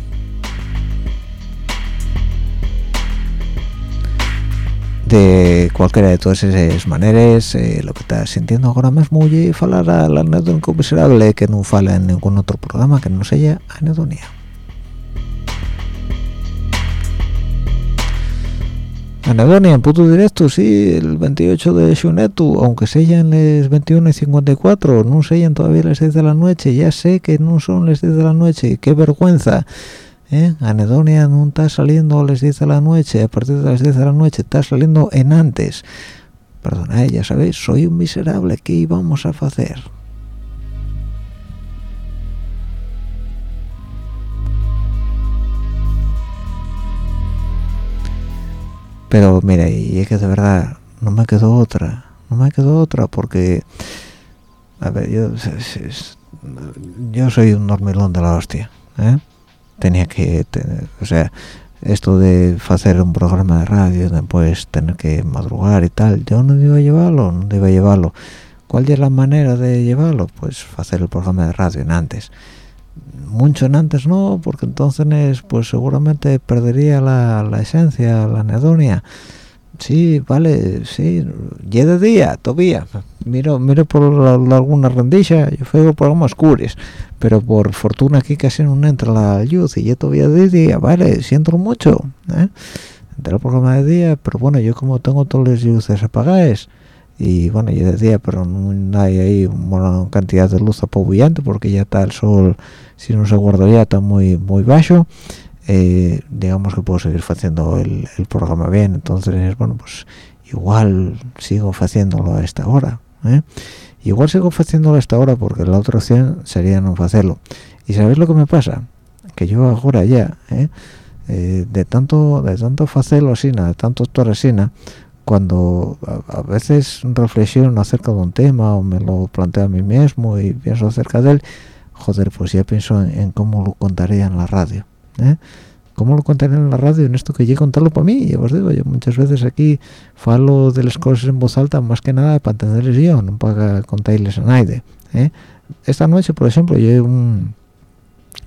de cualquiera de todas esas maneras eh, lo que estás sintiendo ahora mismo y falar al anedónico miserable que no fala en ningún otro programa que no sea anedonia. Anedonia en puto directo, sí, el 28 de Xunetu, aunque sean las 21 y 54, no sean todavía las 10 de la noche, ya sé que no son las 10 de la noche, qué vergüenza. ¿Eh? Anedonia no está saliendo a las 10 de la noche a partir de las 10 de la noche está saliendo en antes perdona ya sabéis soy un miserable ¿qué íbamos a hacer? pero mira y es que de verdad no me quedó otra no me quedó otra porque a ver yo yo soy un dormilón de la hostia ¿eh? Tenía que tener, o sea esto de hacer un programa de radio después tener que madrugar y tal yo no iba a llevarlo no iba a llevarlo. ¿cuál es la manera de llevarlo? pues hacer el programa de radio en antes. Mucho en antes no porque entonces pues seguramente perdería la, la esencia la anedonia. Sí vale sí ya de día todavía miro miro por la, alguna rendilla yo fuego por más oscuros pero por fortuna aquí casi no entra la luz y ya todavía de día vale siento mucho ¿eh? entra el programa de día pero bueno yo como tengo todas las luces apagadas y bueno ya de día pero no hay ahí una cantidad de luz apabullante porque ya está el sol si no se guarda ya está muy muy bajo eh, digamos que puedo seguir haciendo el, programa bien entonces bueno pues igual sigo haciéndolo a esta hora ¿eh? igual sigo haciéndolo a esta hora porque la otra opción sería no hacerlo y sabéis lo que me pasa que yo ahora ya ¿eh? de tanto de tanto hacerlo así de tanto estar así cuando a, veces reflexiono acerca de un tema o me lo planteo a mí mismo y pienso acerca de él joder pues ya pienso en cómo lo contaría en la radio ¿eh? ¿Cómo lo contaré en la radio? En esto que a contarlo para mí, ya os digo, yo muchas veces aquí falo de las cosas en voz alta más que nada para entenderles yo, no para contarles a nadie. ¿eh? Esta noche, por ejemplo, yo un,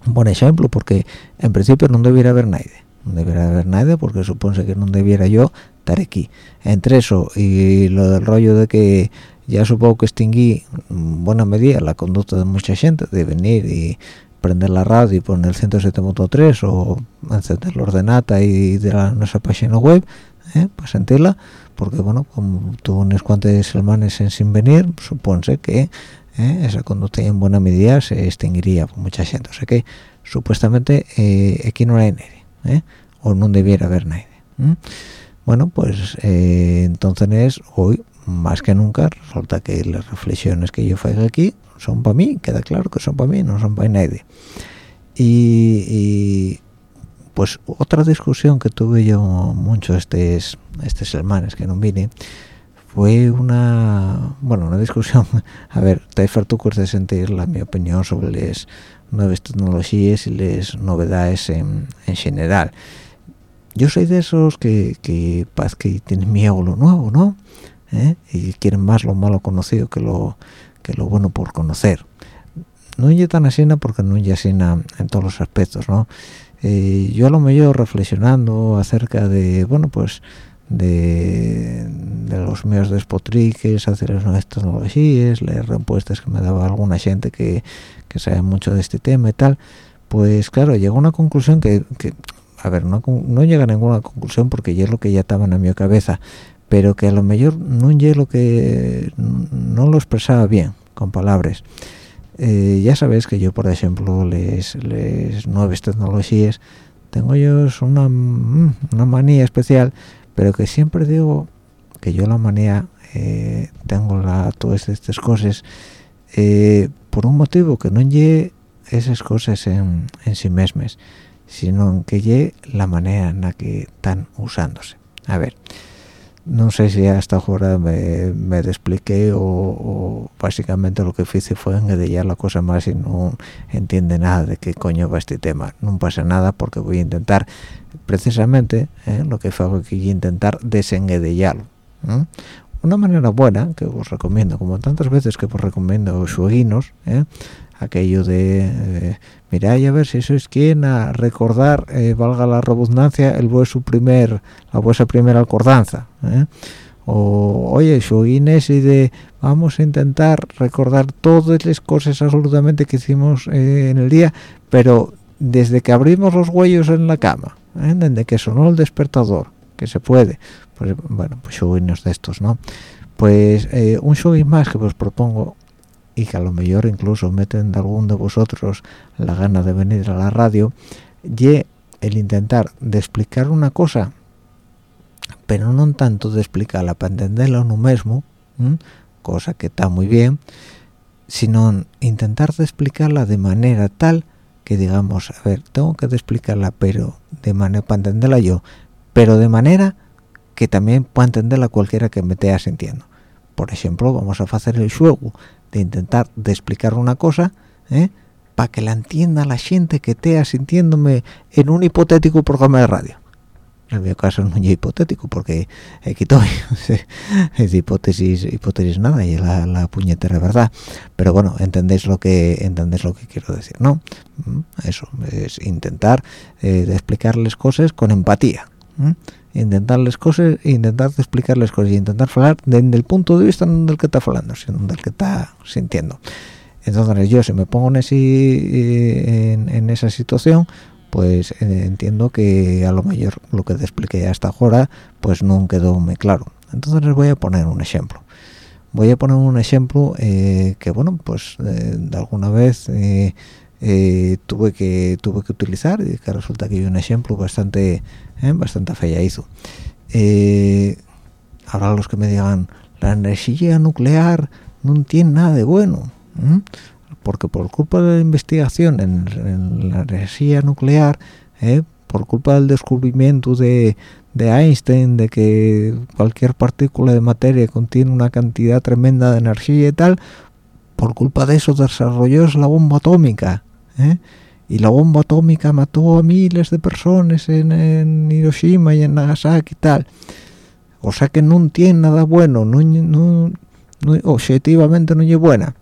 un buen ejemplo, porque en principio no debiera haber nadie, no debiera haber nadie porque supone que no debiera yo estar aquí. Entre eso y lo del rollo de que ya supongo que extinguí en buena medida la conducta de mucha gente de venir y prender la radio y poner el 107.3 o encender la ordenata y de la, nuestra página web ¿eh? para sentirla porque bueno como tuvo unas cuantas semanas en sin venir supone que ¿eh? esa conducta en buena medida se extinguiría por mucha gente o sea que supuestamente eh, aquí no hay nadie o no debiera haber nadie bueno pues entonces hoy más que nunca resulta que las reflexiones que yo hago aquí son para mí, queda claro que son para mí, no son para nadie. Y, pues otra discusión que tuve yo mucho estos, estos semanas que no vine fue una, bueno, una discusión, <laughs> a ver, te fartucos de sentir la mi opinión sobre las nuevas tecnologías y las novedades en, en general. Yo soy de esos que, que, que tienen miedo a lo nuevo, ¿no? ¿Eh? Y quieren más lo malo conocido que lo que lo bueno por conocer. No es tan así porque no es así en todos los aspectos no eh, yo a lo mejor reflexionando acerca de bueno pues de, los míos despotriques hacer las nuevas tecnologías leer respuestas que me daba alguna gente que, que sabe mucho de este tema y tal pues claro llegó a una conclusión que, a ver no, no llega a ninguna conclusión porque ya es lo que ya estaba en mi cabeza pero que a lo mejor no lo que no lo expresaba bien con palabras. Eh, ya sabéis que yo por ejemplo les, nuevas tecnologías tengo yo una, mm, una manía especial pero que siempre digo que yo la manía eh, tengo la, todas estas cosas eh, por un motivo que no llegue esas cosas en, en sí mismas sino que llegue la manera en la que están usándose. A ver no sé si hasta ahora me, me expliqué o, básicamente lo que hice fue engadellar la cosa más y no entiende nada de qué coño va este tema. No pasa nada porque voy a intentar precisamente eh, lo que hago aquí intentar desengadellarlo. Una manera buena que os recomiendo, como tantas veces que os recomiendo jueguinos, ¿eh? Aquello de eh, miráis a ver si sois quien a recordar eh, valga la redundancia el vuestro primer la vuestra primera acordanza ¿eh? o oye Inés y de vamos a intentar recordar todas las cosas absolutamente que hicimos eh, en el día pero desde que abrimos los huellos en la cama desde que sonó el despertador que se puede pues bueno pues de estos no pues un show más que os propongo y que a lo mejor incluso meten de algún de vosotros la gana de venir a la radio y el intentar de explicar una cosa pero no tanto de explicarla para entenderla uno mismo cosa que está muy bien sino intentar de explicarla de manera tal que digamos a ver tengo que explicarla pero de manera para entenderla yo pero de manera que también pueda entenderla cualquiera que me esté sintiendo. Por ejemplo vamos a hacer el juego de intentar de explicar una cosa ¿eh? para que la entienda la gente que esté sintiéndome en un hipotético programa de radio. En mi caso no es hipotético porque aquí estoy <laughs> es hipótesis hipótesis nada y la, la puñetera verdad. Pero bueno entendéis lo que entendéis lo que quiero decir no mm, eso es intentar eh, explicarles cosas con empatía intentarles cosas intentar explicarles cosas y intentar hablar desde el punto de vista del que está hablando sino del que está sintiendo. Entonces yo si me pongo en, ese, en, esa situación pues eh, entiendo que a lo mejor lo que te expliqué hasta ahora pues no quedó muy claro. Entonces les voy a poner un ejemplo. Voy a poner un ejemplo eh, que bueno pues eh, de alguna vez tuve que tuve que utilizar y que resulta que hay un ejemplo bastante bastante fallaizo ahora los que me digan la energía nuclear no tiene nada de bueno porque por culpa de la investigación en, la energía nuclear, eh, por culpa del descubrimiento de, Einstein de que cualquier partícula de materia contiene una cantidad tremenda de energía y tal, por culpa de eso desarrolló la bomba atómica. Eh, y la bomba atómica mató a miles de personas en, Hiroshima y en Nagasaki y tal. O sea que no tiene nada bueno, no, no, objetivamente no es buena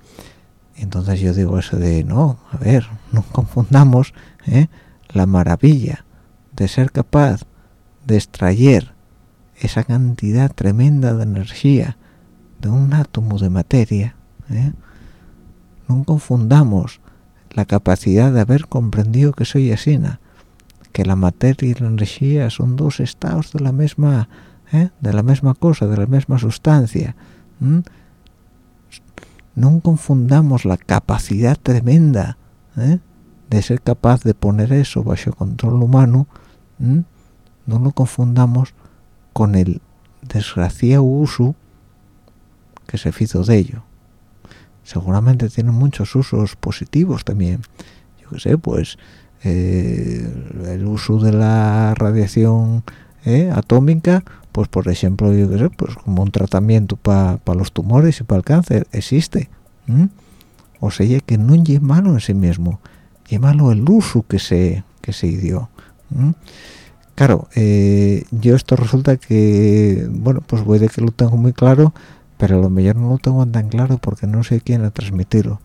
entonces yo digo eso de no a ver no confundamos ¿eh? la maravilla de ser capaz de extraer esa cantidad tremenda de energía de un átomo de materia ¿eh? no confundamos la capacidad de haber comprendido que soy asina que la materia y la energía son dos estados de la misma ¿eh? de la misma cosa de la misma sustancia no confundamos la capacidad tremenda ¿eh? de ser capaz de poner eso bajo control humano, no lo confundamos con el desgraciado uso que se hizo de ello. Seguramente tiene muchos usos positivos también. Yo qué sé, pues eh, el uso de la radiación ¿eh? atómica pues por ejemplo yo qué sé pues como un tratamiento para los tumores y para el cáncer existe o sea que no es malo en sí mismo es malo el uso que se que se dio claro eh, yo esto resulta que bueno pues puede que lo tengo muy claro pero a lo mejor no lo tengo tan claro porque no sé quién a transmitirlo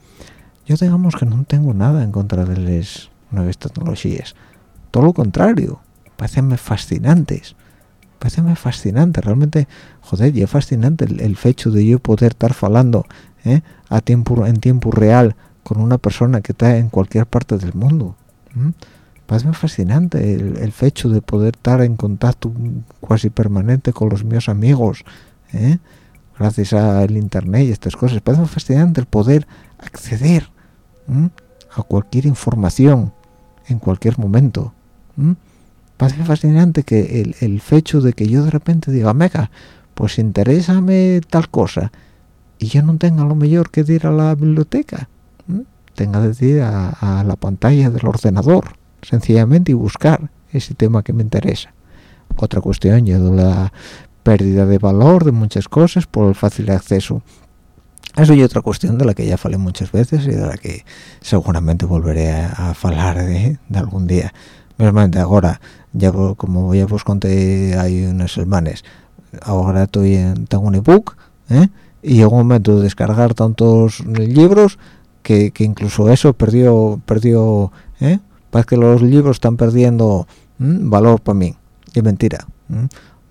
yo digamos que no tengo nada en contra de las nuevas tecnologías todo lo contrario parecenme fascinantes parece fascinante realmente joder y es fascinante el, hecho de yo poder estar falando ¿eh? en tiempo real con una persona que está en cualquier parte del mundo parece fascinante el, el, hecho de poder estar en contacto casi permanente con los míos amigos ¿eh? Gracias al internet y estas cosas. Parece fascinante el poder acceder a cualquier información en cualquier momento parece fascinante que el, el hecho de que yo de repente diga, mega, pues interésame tal cosa, y yo no tenga lo mejor que ir a la biblioteca, tenga que ir a, la pantalla del ordenador, sencillamente, y buscar ese tema que me interesa. Otra cuestión, ya la pérdida de valor de muchas cosas por el fácil acceso. Eso y otra cuestión de la que ya falé muchas veces y de la que seguramente volveré a, hablar de, de algún día. Realmente ahora ya como ya os conté hay unas semanas ahora estoy en tengo un ebook ¿eh? y llegó un momento de descargar tantos libros que, incluso eso perdió perdió ¿eh? parece que los libros están perdiendo valor para mí y mentira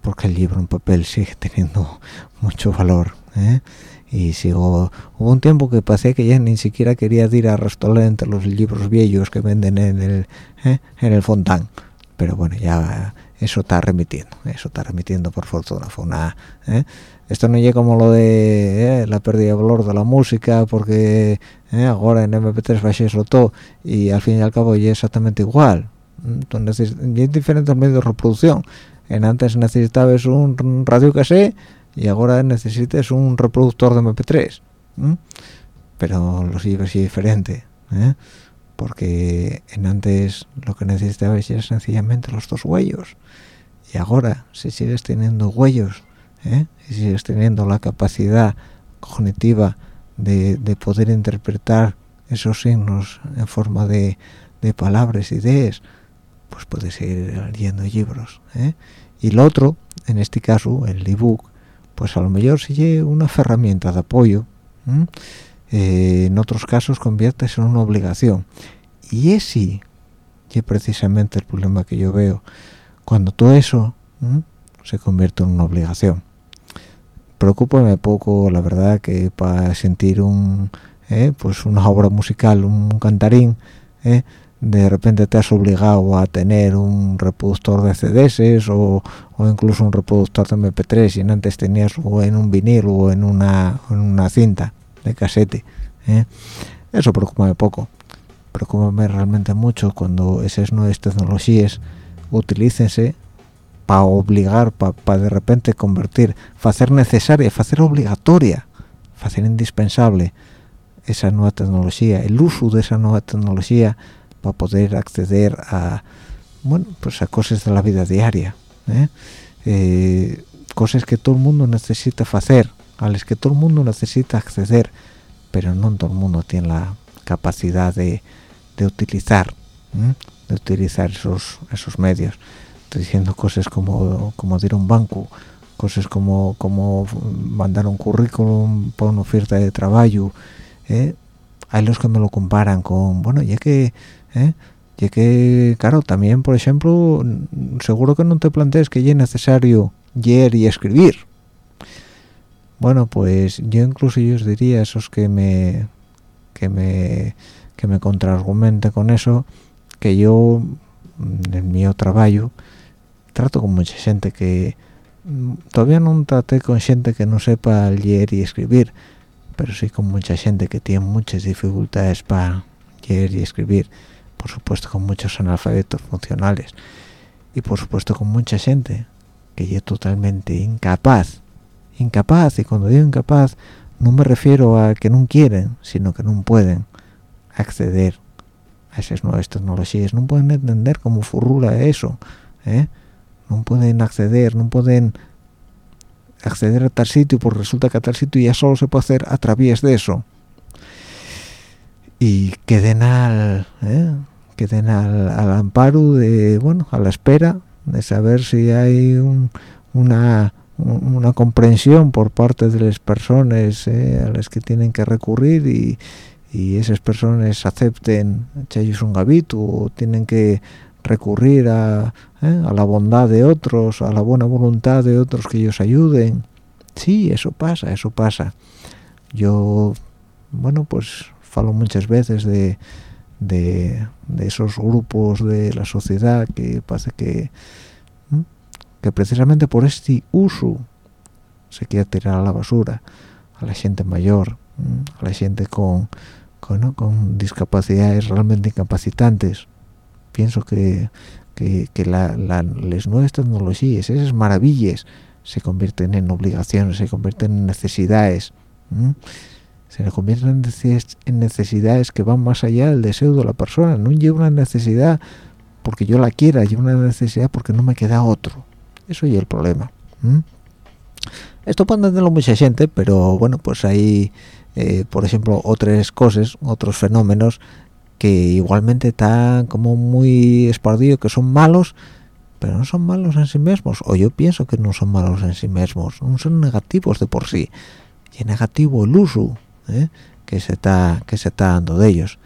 porque el libro en papel sigue <laughs> teniendo mucho valor ¿eh? y sigo hubo un tiempo que pasé que ya ni siquiera quería ir a restaurante los libros viejos que venden en el ¿eh? en el fontán pero bueno ya eso está remitiendo eso está remitiendo por fortuna una ¿eh? esto no llega como lo de ¿eh? la pérdida de valor de la música porque ¿eh? ahora en MP3 lo todo y al fin y al cabo ya es exactamente igual y hay diferentes medios de reproducción en antes necesitabas un radio cassette y ahora necesitas un reproductor de MP3 ¿m? pero lo sigues así diferente ¿eh? porque en antes lo que necesitabas era sencillamente los dos huellos y ahora si sigues teniendo huellos ¿eh? y sigues teniendo la capacidad cognitiva de, de poder interpretar esos signos en forma de, de palabras ideas pues puedes seguir leyendo libros ¿eh? y lo otro en este caso el ebook pues a lo mejor sigue una herramienta de apoyo. Eh, en otros casos conviertes en una obligación. Y ese es precisamente el problema que yo veo. Cuando todo eso se convierte en una obligación. Preocúpame poco la verdad que para sentir un eh, pues una obra musical un cantarín de repente te has obligado a tener un reproductor de CDs o, o incluso un reproductor de MP3 y antes tenías o en un vinil o en una, en una cinta de casete ¿eh? eso preocupa poco preocupa realmente mucho cuando esas nuevas tecnologías utilícense para obligar para de repente convertir hacer necesaria hacer obligatoria hacer indispensable esa nueva tecnología el uso de esa nueva tecnología para poder acceder a bueno pues a cosas de la vida diaria ¿eh? Eh, cosas que todo el mundo necesita hacer a las que todo el mundo necesita acceder pero no todo el mundo tiene la capacidad de, de utilizar ¿eh? de utilizar esos esos medios estoy diciendo cosas como como ir un banco cosas como como mandar un currículum para una oferta de trabajo hay los que me lo comparan con bueno ya que ¿eh? ya que claro también por ejemplo seguro que no te plantees que ya es necesario leer y escribir bueno pues yo incluso yo os diría esos que me que me que me con eso que yo en mi trabajo trato con mucha gente que mm, todavía no traté con gente que no sepa leer y escribir pero sí con mucha gente que tiene muchas dificultades para leer y escribir por supuesto con muchos analfabetos funcionales y por supuesto con mucha gente que es totalmente incapaz. Incapaz y cuando digo incapaz no me refiero a que no quieren sino que no pueden acceder a esas nuevas tecnologías. No pueden entender cómo furrula eso ¿eh? no pueden acceder no pueden acceder a tal sitio porque resulta que a tal sitio ya solo se puede hacer a través de eso y queden al ¿eh? queden al, al, amparo de bueno a la espera de saber si hay un, una una comprensión por parte de las personas ¿eh? a las que tienen que recurrir y, y esas personas acepten echarles un gavito o tienen que recurrir a, ¿eh? a la bondad de otros, a la buena voluntad de otros que ellos ayuden. Sí, eso pasa, eso pasa. Yo, bueno, pues falo muchas veces de, de, esos grupos de la sociedad que parece que, que precisamente por este uso se quiere tirar a la basura a la gente mayor, a la gente con, con, discapacidades realmente incapacitantes. Pienso que, que, que la, la, las nuevas tecnologías, esas maravillas, se convierten en obligaciones, se convierten en necesidades. Se convierten en necesidades que van más allá del deseo de la persona. No lleva una necesidad porque yo la quiera, lleva una necesidad porque no me queda otro. Eso es el problema. Esto puede entenderlo mucha gente, pero bueno, pues hay, eh, por ejemplo, otras cosas, otros fenómenos que igualmente están como muy esparcidos, que son malos, pero no son malos en sí mismos, o yo pienso que no son malos en sí mismos, no son negativos de por sí, y es negativo el uso ¿eh? que se está que se está dando de ellos.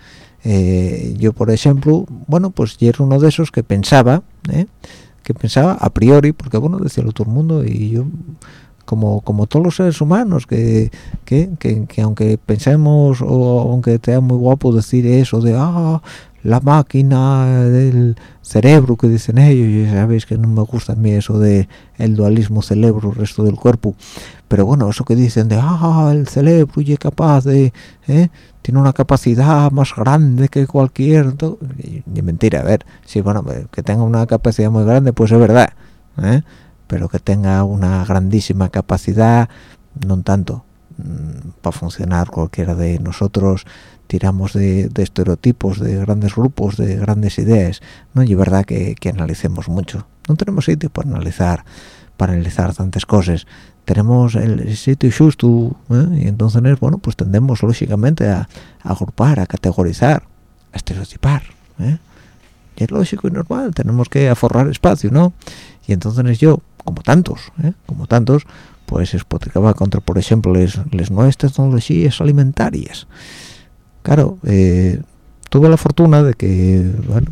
Eh, yo, por ejemplo, bueno, pues yo era uno de esos que pensaba, ¿eh? que pensaba a priori, porque bueno, decía todo el mundo, y yo como, como todos los seres humanos, que, que, que, que aunque pensemos o aunque te muy guapo decir eso de, ah, la máquina del cerebro que dicen ellos y sabéis que no me gusta a mí eso de el dualismo cerebro resto del cuerpo pero bueno eso que dicen de ah el cerebro y es capaz de ¿eh? tiene una capacidad más grande que cualquier y, y mentira a ver sí bueno que tenga una capacidad muy grande pues es verdad ¿eh? pero que tenga una grandísima capacidad no tanto para funcionar cualquiera de nosotros tiramos de, estereotipos de grandes grupos de grandes ideas no y es verdad que, que, analicemos mucho no tenemos sitio para analizar para analizar tantas cosas tenemos el sitio justo ¿eh? y entonces bueno pues tendemos lógicamente a, a, agrupar a categorizar a estereotipar ¿eh? y es lógico y normal tenemos que aforrar espacio no y entonces yo como tantos ¿eh? como tantos pues explicaba contra por ejemplo les nuevas tecnologías alimentarias claro eh, tuve la fortuna de que bueno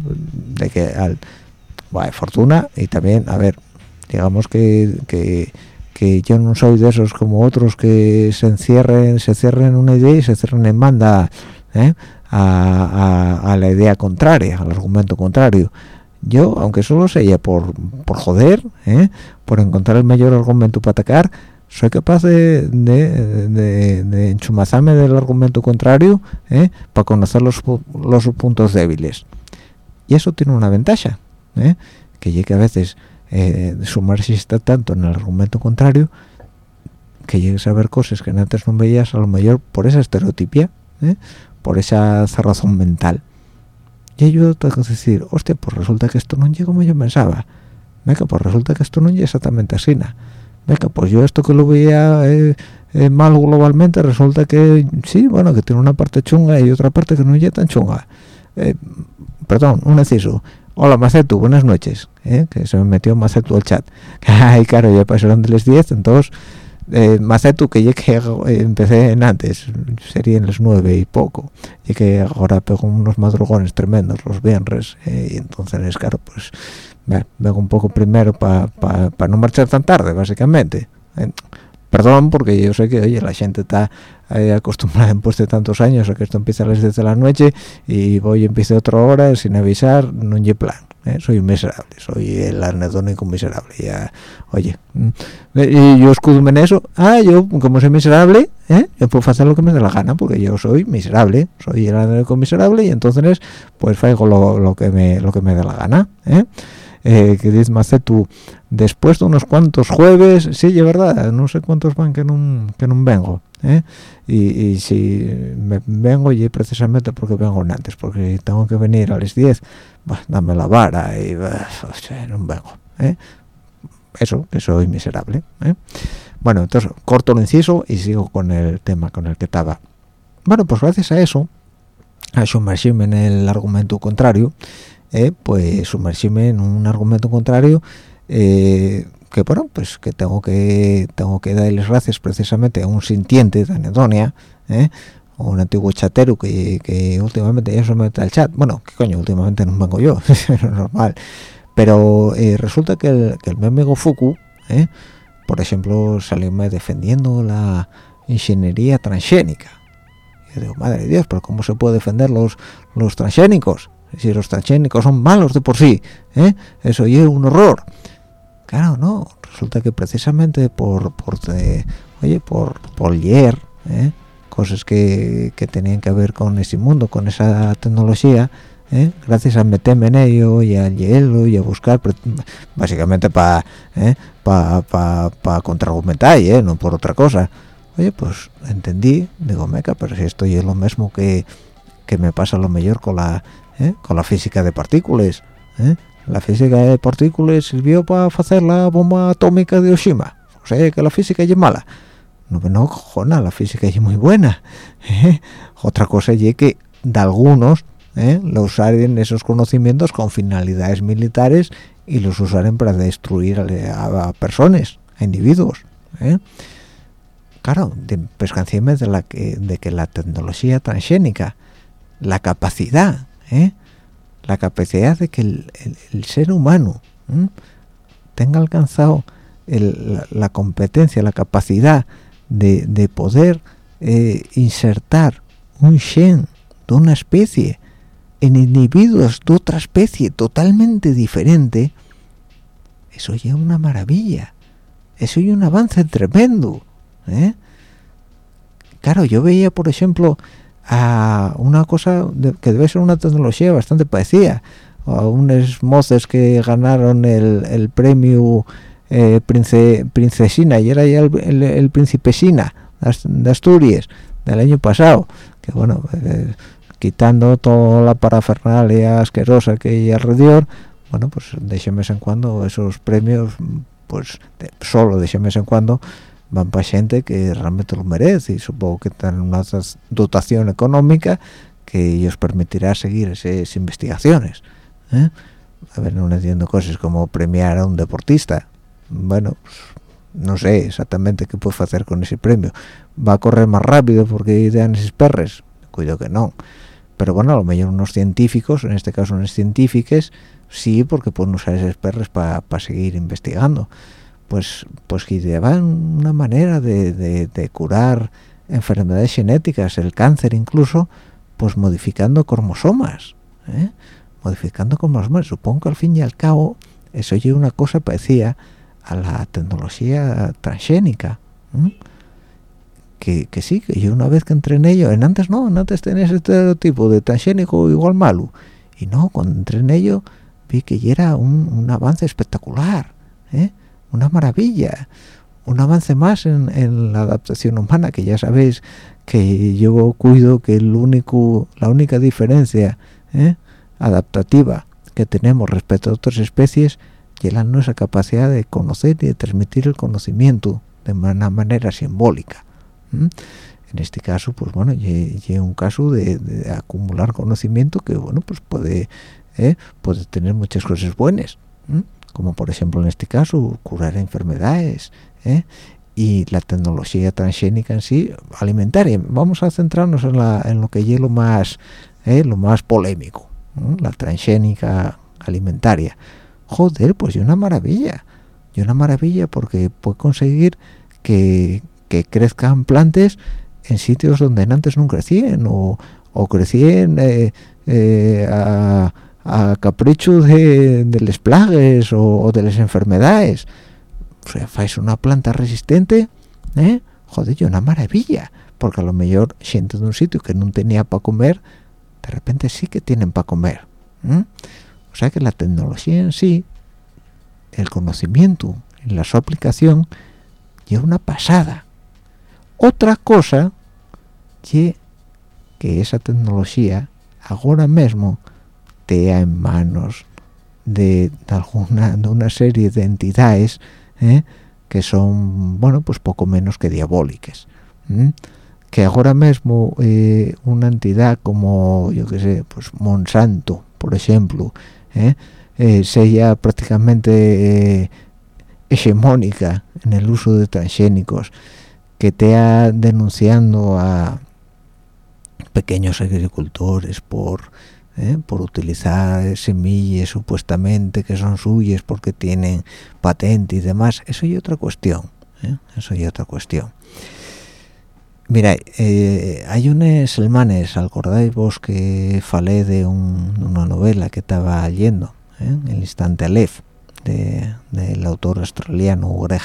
de que al bueno, fortuna y también a ver digamos que, que, que yo no soy de esos como otros que se encierren se cierren en una idea y se cierren en banda ¿eh? a, a, la idea contraria al argumento contrario yo aunque solo sea por, por joder ¿eh? por encontrar el mayor argumento para atacar soy capaz de, de, de, enchumazarme del argumento contrario ¿eh? para conocer los, los puntos débiles y eso tiene una ventaja ¿eh? que llegue a veces eh, sumarse está tanto en el argumento contrario que llegues a ver cosas que antes no veías a lo mejor por esa estereotipia ¿eh? por esa cerrazón mental y tengo que decir hostia pues resulta que esto no llega como yo pensaba. Venga pues resulta que esto no llega exactamente así venga pues yo esto que lo veía eh, eh, mal globalmente resulta que sí bueno que tiene una parte chunga y otra parte que no es tan chunga eh, perdón un inciso. Hola Macetu buenas noches que se me metió Macetu al chat. <laughs> Ay claro ya pasaron de las 10 entonces eh, Macetu que ya que eh, empecé en antes serían las 9 y poco y que ahora pego unos madrugones tremendos los viernes y entonces claro pues bueno, vengo un poco primero para pa, no marchar tan tarde, básicamente. Eh, perdón, porque yo sé que, oye, la gente está eh, acostumbrada después de tantos años a que esto empieza a las 10 de la noche y voy y empiezo otra hora sin avisar, no hay plan. ¿Eh? Soy miserable, soy el anedónico miserable. Ya, oye, y yo escudo en eso. Ah, yo, como soy miserable, ¿eh? yo puedo hacer lo que me dé la gana, porque yo soy miserable, soy el anedónico miserable y entonces, pues, hago lo, que me, lo que me dé la gana, ¿eh? eh, que dices Macetu después de unos cuantos jueves sí es verdad no sé cuántos van que no que no vengo ¿eh? y, si me vengo y precisamente porque vengo antes porque tengo que venir a las 10 bah, dame la vara y bah, no vengo ¿eh? eso que soy miserable ¿eh? bueno entonces corto el inciso y sigo con el tema con el que estaba bueno pues gracias a eso a sumergirme en el argumento contrario eh, pues sumergirme en un argumento contrario eh, que bueno pues que tengo que tengo que darles gracias precisamente a un sintiente de anedonia eh, o un antiguo chatero que, últimamente ya se mete al chat. Bueno qué coño últimamente no vengo yo <laughs> normal. Pero eh, resulta que el, que el mi amigo Fuku eh, por ejemplo salió defendiendo la ingeniería transgénica. Yo digo madre dios pero cómo se puede defender los los transgénicos si los transgénicos son malos de por sí ¿eh? eso es un horror claro no resulta que precisamente por por de, oye por por leer ¿eh? cosas que, que, tenían que ver con ese mundo con esa tecnología ¿eh? gracias a meterme en ello y a leerlo y a buscar básicamente para ¿eh? para pa, pa contraargumentar ¿eh? no por otra cosa oye pues entendí digo meca pero si esto es lo mismo que que me pasa lo mejor con la ¿eh? con la física de partículas ¿eh? La física de partículas sirvió para hacer la bomba atómica de Hiroshima o sea que la física es mala no no jona, la física es muy buena <laughs> ¿eh? otra cosa es que de algunos ¿eh? lo usaren esos conocimientos con finalidades militares y los usaren para destruir a, a personas a individuos ¿eh? claro de pescancime de la que de que la tecnología transgénica la capacidad ¿eh? La capacidad de que el, ser humano tenga alcanzado la, competencia, la capacidad de, de poder eh, insertar un gen de una especie en individuos de otra especie totalmente diferente eso ya es una maravilla eso es un avance tremendo ¿eh? claro yo veía por ejemplo a una cosa que debe ser una tecnología bastante parecida. A unos moces que ganaron el, el premio eh, prince, princesina. Y era ya el, el, el principesina de Ast- de Asturias del año pasado. Que bueno eh, quitando toda la parafernalia asquerosa que hay alrededor bueno pues de mes en cuando esos premios pues solo de mes en cuando van para gente que realmente lo merece y supongo que tienen una dotación económica que ellos permitirá seguir esas investigaciones ¿eh? a ver no entiendo cosas como premiar a un deportista. Bueno pues, no sé exactamente qué puedes hacer con ese premio. Va a correr más rápido porque dan esos perres cuido que no pero bueno a lo mejor unos científicos en este caso unos científicos sí porque pueden usar esos perres para seguir investigando pues pues que llevan una manera de, de- curar enfermedades genéticas el cáncer incluso pues modificando cromosomas ¿eh? modificando cromosomas supongo que al fin y al cabo eso ya una cosa parecía a la tecnología transgénica que, que sí, que yo una vez que entré en ello, en antes no, en antes tenía ese estereotipo de transgénico igual malo, y no, cuando entré en ello vi que ya era un, un avance espectacular, ¿eh? Una maravilla, un avance más en, en la adaptación humana, que ya sabéis que yo cuido que el único, la única diferencia ¿eh? adaptativa que tenemos respecto a otras especies es la nuestra capacidad de conocer y de transmitir el conocimiento de una manera simbólica. En este caso, pues bueno, es un caso de, acumular conocimiento que, bueno, pues puede, ¿eh? puede tener muchas cosas buenas. Como por ejemplo en este caso, curar enfermedades, ¿eh? y la tecnología transgénica en sí, alimentaria. Vamos a centrarnos en, la, en lo que es lo más, ¿eh? lo más polémico, la transgénica alimentaria. Joder, pues y una maravilla, y una maravilla porque puede conseguir que, que crezcan plantas en sitios donde antes no crecían o, o crecían eh, eh, a capricho de, de las plagas o, de las enfermedades. O sea, una planta resistente, ¿eh? joder, y una maravilla, porque a lo mejor gente de un sitio que no tenía para comer, de repente sí que tienen para comer. O sea que la tecnología en sí, el conocimiento en la su aplicación, es una pasada. Otra cosa que, que esa tecnología ahora mismo te en manos de, alguna de una serie de entidades ¿eh? que son bueno pues poco menos que diabólicas que ahora mismo eh, una entidad como yo que sé pues Monsanto por ejemplo ¿eh? sea prácticamente hegemónica en el uso de transgénicos que te ha denunciando a pequeños agricultores por ¿eh? por utilizar semillas supuestamente que son suyas porque tienen patente y demás eso y otra cuestión ¿eh? eso y otra cuestión mira eh, hay unos selmanes acordáis vos que falé de un- una novela que estaba leyendo ¿eh? el instante Aleph de- del autor australiano Greg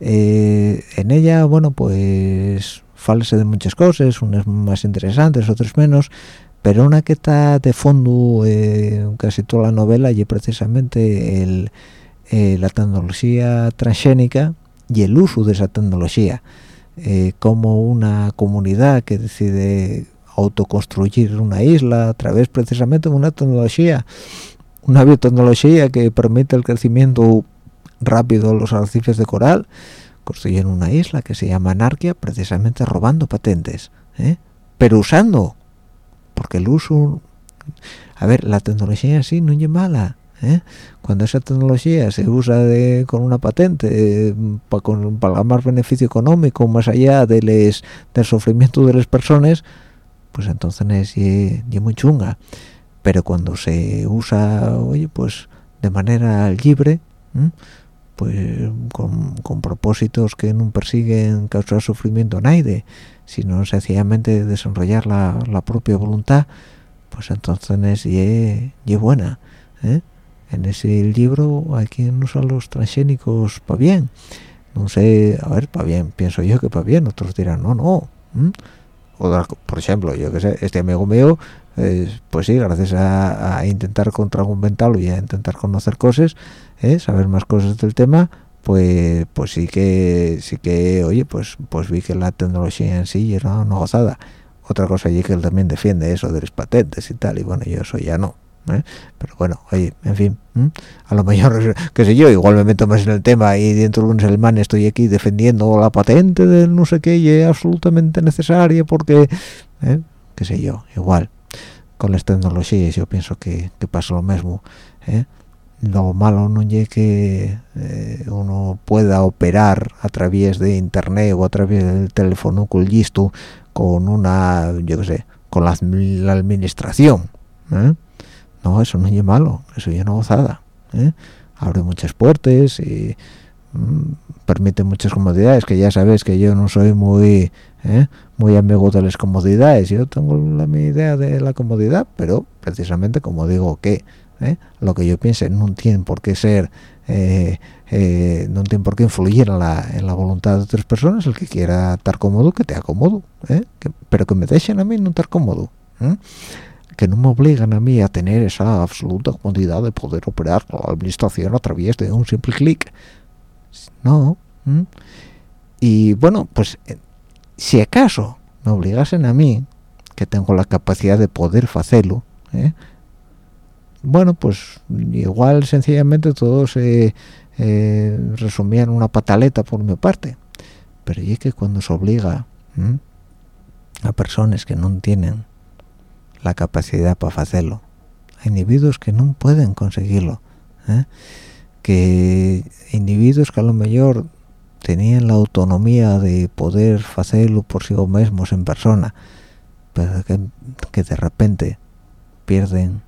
eh, en ella bueno pues false de muchas cosas unas más interesantes otras menos pero una que está de fondo eh, casi toda la novela y precisamente eh, la tecnología transgénica y el uso de esa tecnología eh, como una comunidad que decide autoconstruir una isla a través precisamente de una tecnología una biotecnología que permite el crecimiento rápido de los arrecifes de coral construyen una isla que se llama Anarquia precisamente robando patentes ¿eh? pero usando porque el uso a ver la tecnología sí no es mala ¿eh? cuando esa tecnología se usa con una patente para más beneficio económico más allá de les, del sufrimiento de las personas pues entonces es, y muy chunga pero cuando se usa oye pues de manera libre pues con, con propósitos que no persiguen causar sufrimiento a nadie sino sencillamente desarrollar la, la propia voluntad pues entonces y es buena ¿eh? en ese libro hay quien usa los transgénicos para bien no sé a ver para bien pienso yo que para bien otros dirán no no por ejemplo yo que sé este amigo mío pues sí gracias a, intentar contraargumentarlo y a intentar conocer cosas ¿eh? saber más cosas del tema pues pues sí que sí que oye pues pues vi que la tecnología en sí era una gozada otra cosa y que él también defiende eso de las patentes y tal y bueno yo eso ya no ¿eh? pero bueno oye en fin a lo mejor <laughs> qué sé yo igual me meto más en el tema y dentro de un alemán estoy aquí defendiendo la patente del no sé qué y es absolutamente necesaria porque ¿eh? qué sé yo igual con las tecnologías yo pienso que, pasa lo mismo ¿eh? Lo malo no es que uno pueda operar a través de internet o a través del teléfono con con una yo qué sé con la, administración ¿eh? no eso no es malo eso ya no gozada ¿eh? abre muchas puertas y mm, permite muchas comodidades que ya sabes que yo no soy muy ¿eh? muy amigo de las comodidades yo tengo la mi idea de la comodidad pero precisamente como digo que ¿eh? lo que yo piense no tiene por qué ser no tiene por qué influir en la, en la voluntad de otras personas el que quiera estar cómodo que te acomodo pero que me dejen a mí no estar cómodo que no me obligan a mí a tener esa absoluta comodidad de poder operar la administración a través de un simple clic. No. Y bueno, pues eh, si acaso me obligasen a mí, que tengo la capacidad de poder hacerlo, ¿eh? Bueno, pues igual sencillamente todo se eh, resumía en una pataleta por mi parte. Pero es que cuando se obliga a personas que no tienen la capacidad para hacerlo. Hay individuos que no pueden conseguirlo. ¿eh? Que individuos que a lo mejor tenían la autonomía de poder hacerlo por sí mismos en persona, pero que, de repente pierden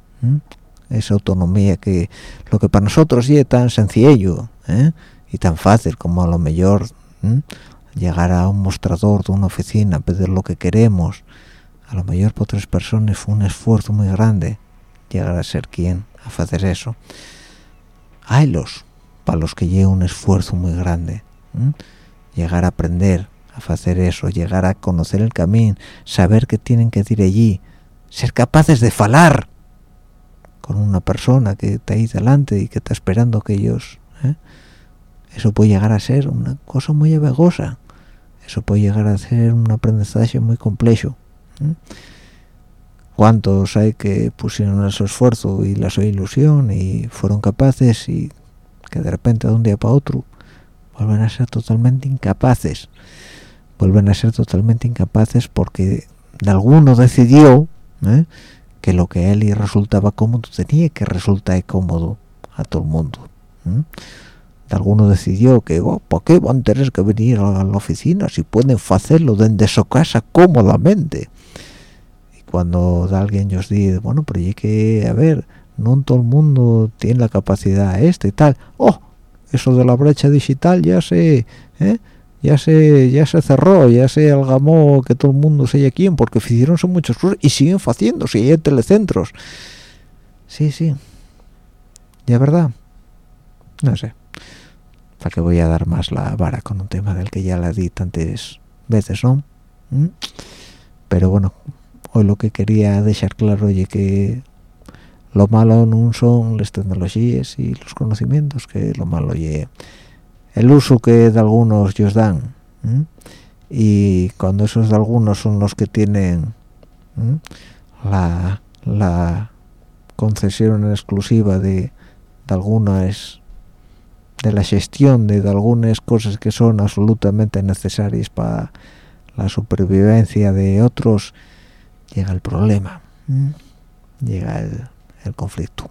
esa autonomía que lo que para nosotros es tan sencillo ¿eh? y tan fácil como a lo mejor llegar a un mostrador de una oficina, pedir lo que queremos, a lo mejor para otras personas fue un esfuerzo muy grande llegar a ser quien a hacer eso. Haylos para los que lleva un esfuerzo muy grande llegar a aprender a hacer eso llegar a conocer el camino saber que tienen que ir allí ser capaces de falar con una persona que está ahí delante y que está esperando que ellos ¿eh? eso puede llegar a ser una cosa muy avegosa eso puede llegar a ser un aprendizaje muy complejo cuántos hay que pusieron su esfuerzo y la su ilusión y fueron capaces y que de repente de un día para otro vuelven a ser totalmente incapaces vuelven a ser totalmente incapaces porque de alguno decidió ¿eh? Que lo que a él y resultaba cómodo tenía que resultar cómodo a todo el mundo alguno decidió que oh, ¿por qué van a tener que venir a la oficina si pueden hacerlo desde su casa cómodamente cuando alguien os dice bueno pero hay que a ver no todo el mundo tiene la capacidad esta y tal. Oh eso de la brecha digital ya se ¿eh? Ya se ya se cerró ya se algamó que todo el mundo se quien porque hicieron muchas cosas y siguen haciéndose y hay telecentros. Sí sí. Ya verdad no sé. Para que voy a dar más la vara con un tema del que ya la di tantas veces no ¿Mm? pero bueno hoy lo que quería dejar claro oye que lo malo no son las tecnologías y los conocimientos que lo malo oye el uso que de algunos ellos dan y cuando esos de algunos son los que tienen la, la concesión exclusiva de, de algunas de la gestión de, de, algunas cosas que son absolutamente necesarias para la supervivencia de otros llega el problema, llega el, el conflicto.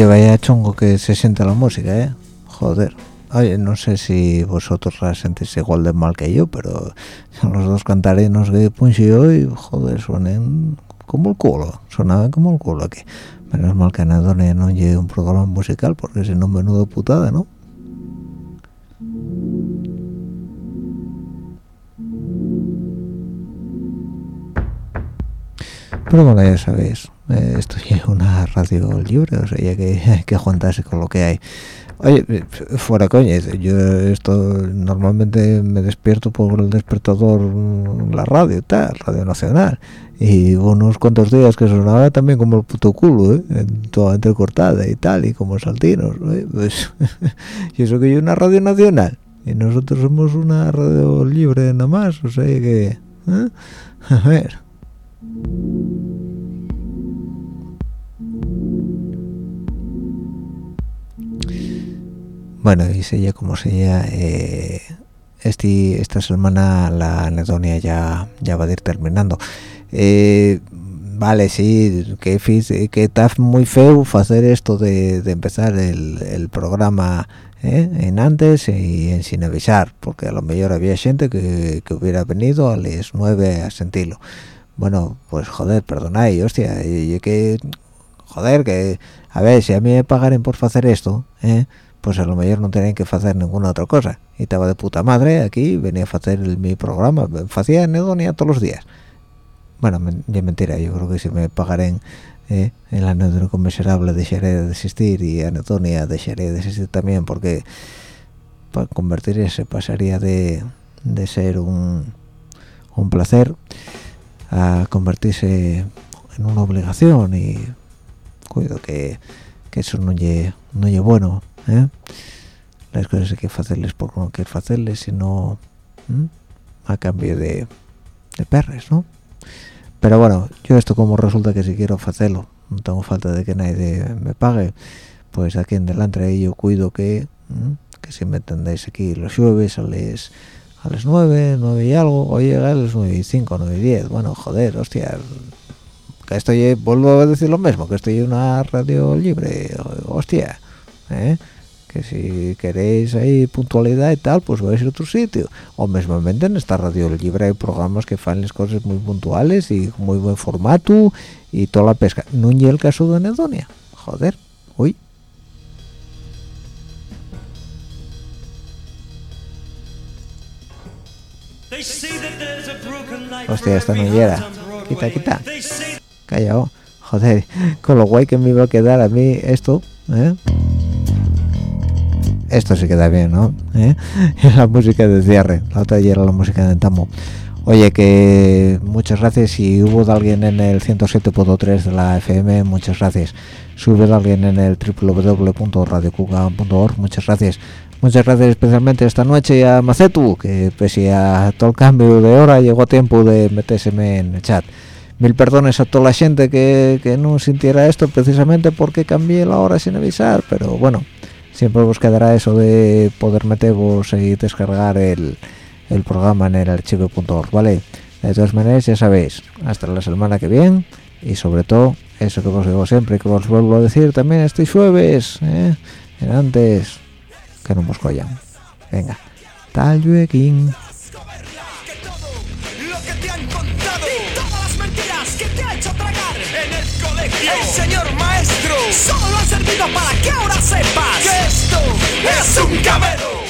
Oye, vaya chongo que se siente la música, ¿eh? Joder. Oye, no sé si vosotros la sentís igual de mal que yo, pero <laughs> los dos cantarinos que puse hoy, joder, suenan como el culo. Sonaban como el culo aquí. Menos mal que Anedonia no lleve un programa musical, porque si no, menudo putada, ¿no? Pero bueno, ya sabéis, eh, esto es una radio libre, o sea, ya que <laughs> hay que juntarse con lo que hay. Oye, eh, fuera coña, yo esto normalmente me despierto por el despertador, mm, la radio, tal, Radio Nacional, y unos cuantos días que sonaba también como el puto culo, ¿eh? toda entrecortada y tal, y como saltinos, ¿eh? pues, <laughs> y eso que yo una radio nacional, y nosotros somos una radio libre nada más, o sea que, ¿eh? <laughs> a ver. Bueno, y sería como sería, eh, este, esta semana la anedonia ya, ya va a ir terminando. Eh, vale, sí, que, que está muy feo hacer esto de, de empezar el, el programa ¿eh? en antes y en sin avisar, porque a lo mejor había gente que, que hubiera venido a las 9 a sentirlo. Bueno, pues joder, perdonáis, hostia, y, y que, joder, que, a ver, si a mí me pagaren por hacer esto, ¿eh? Pues a lo mejor no tenían que hacer ninguna otra cosa. Y estaba de puta madre aquí, venía a hacer mi programa, hacía anedonia todos los días. Bueno, men- ya mentira, yo creo que si me pagaren eh, el anedónico miserable dejaré de desistir y anedonia dejaré de desistir también porque para convertirse pasaría de, de ser un, un placer a convertirse en una obligación y cuido que, que eso no lle, no lle bueno ¿eh? las cosas hay que hacerles por no querer hacerles sino a cambio de, perres ¿no? pero bueno yo esto como resulta que si quiero hacerlo no tengo falta de que nadie me pague pues aquí en delante yo cuido que que si me entendéis aquí los jueves a las a las 9, 9 y algo, hoy llega a las 9 y 5, 9 y 10, bueno, joder, hostia, que estoy, vuelvo a decir lo mismo, que estoy en una radio libre, hostia, ¿eh? que si queréis ahí puntualidad y tal, pues vais a otro sitio, o mismamente en esta radio libre hay programas que fan las cosas muy puntuales y muy buen formato y toda la pesca, no y el caso de Anedonia, joder, uy. Hostia, esta no llega. Quita, quita. Callado joder con lo guay que me iba a quedar a mí esto ¿eh? Esto sí queda bien ¿no? ¿Eh? <laughs> la música de cierre. La otra ya era la música de Tamo. Oye que muchas gracias. Si hubo alguien en el 107.3 de la FM muchas gracias. Si hubo alguien en el www.radiocuga.org muchas gracias. Muchas gracias especialmente esta noche a Macetu que pese a todo el cambio de hora llegó a tiempo de metérseme en el chat. Mil perdones a toda la gente que, que no sintiera esto precisamente porque cambié la hora sin avisar pero bueno siempre os quedará eso de poder meteros y descargar el, el programa en el archivo.org vale de todas maneras ya sabéis hasta la semana que viene y sobre todo eso que os digo siempre que os vuelvo a decir también este jueves ¿eh? en antes que no nos collan venga tal luego el señor maestro. Solo ha servido para que ahora sepas que esto es un cabelo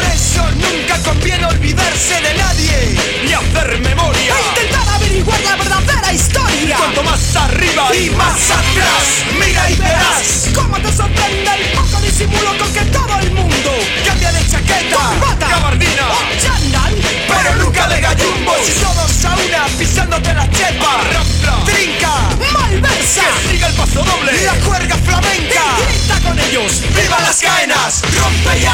por eso nunca conviene olvidarse de nadie y hacer memoria. E intentar averiguar la verdadera historia. Cuanto más arriba y más atrás, mira y verás cómo te sorprende el poco disimulo con que todo el mundo cambia de chaqueta, corbata, gabardina o chandal, pero nunca de gallumbo. Si todos a una pisándote la chepa, rampla, trinca, malversa, que siga el paso doble, la cuerga flamenca, y grita con ellos, viva las caenas, rompe ya.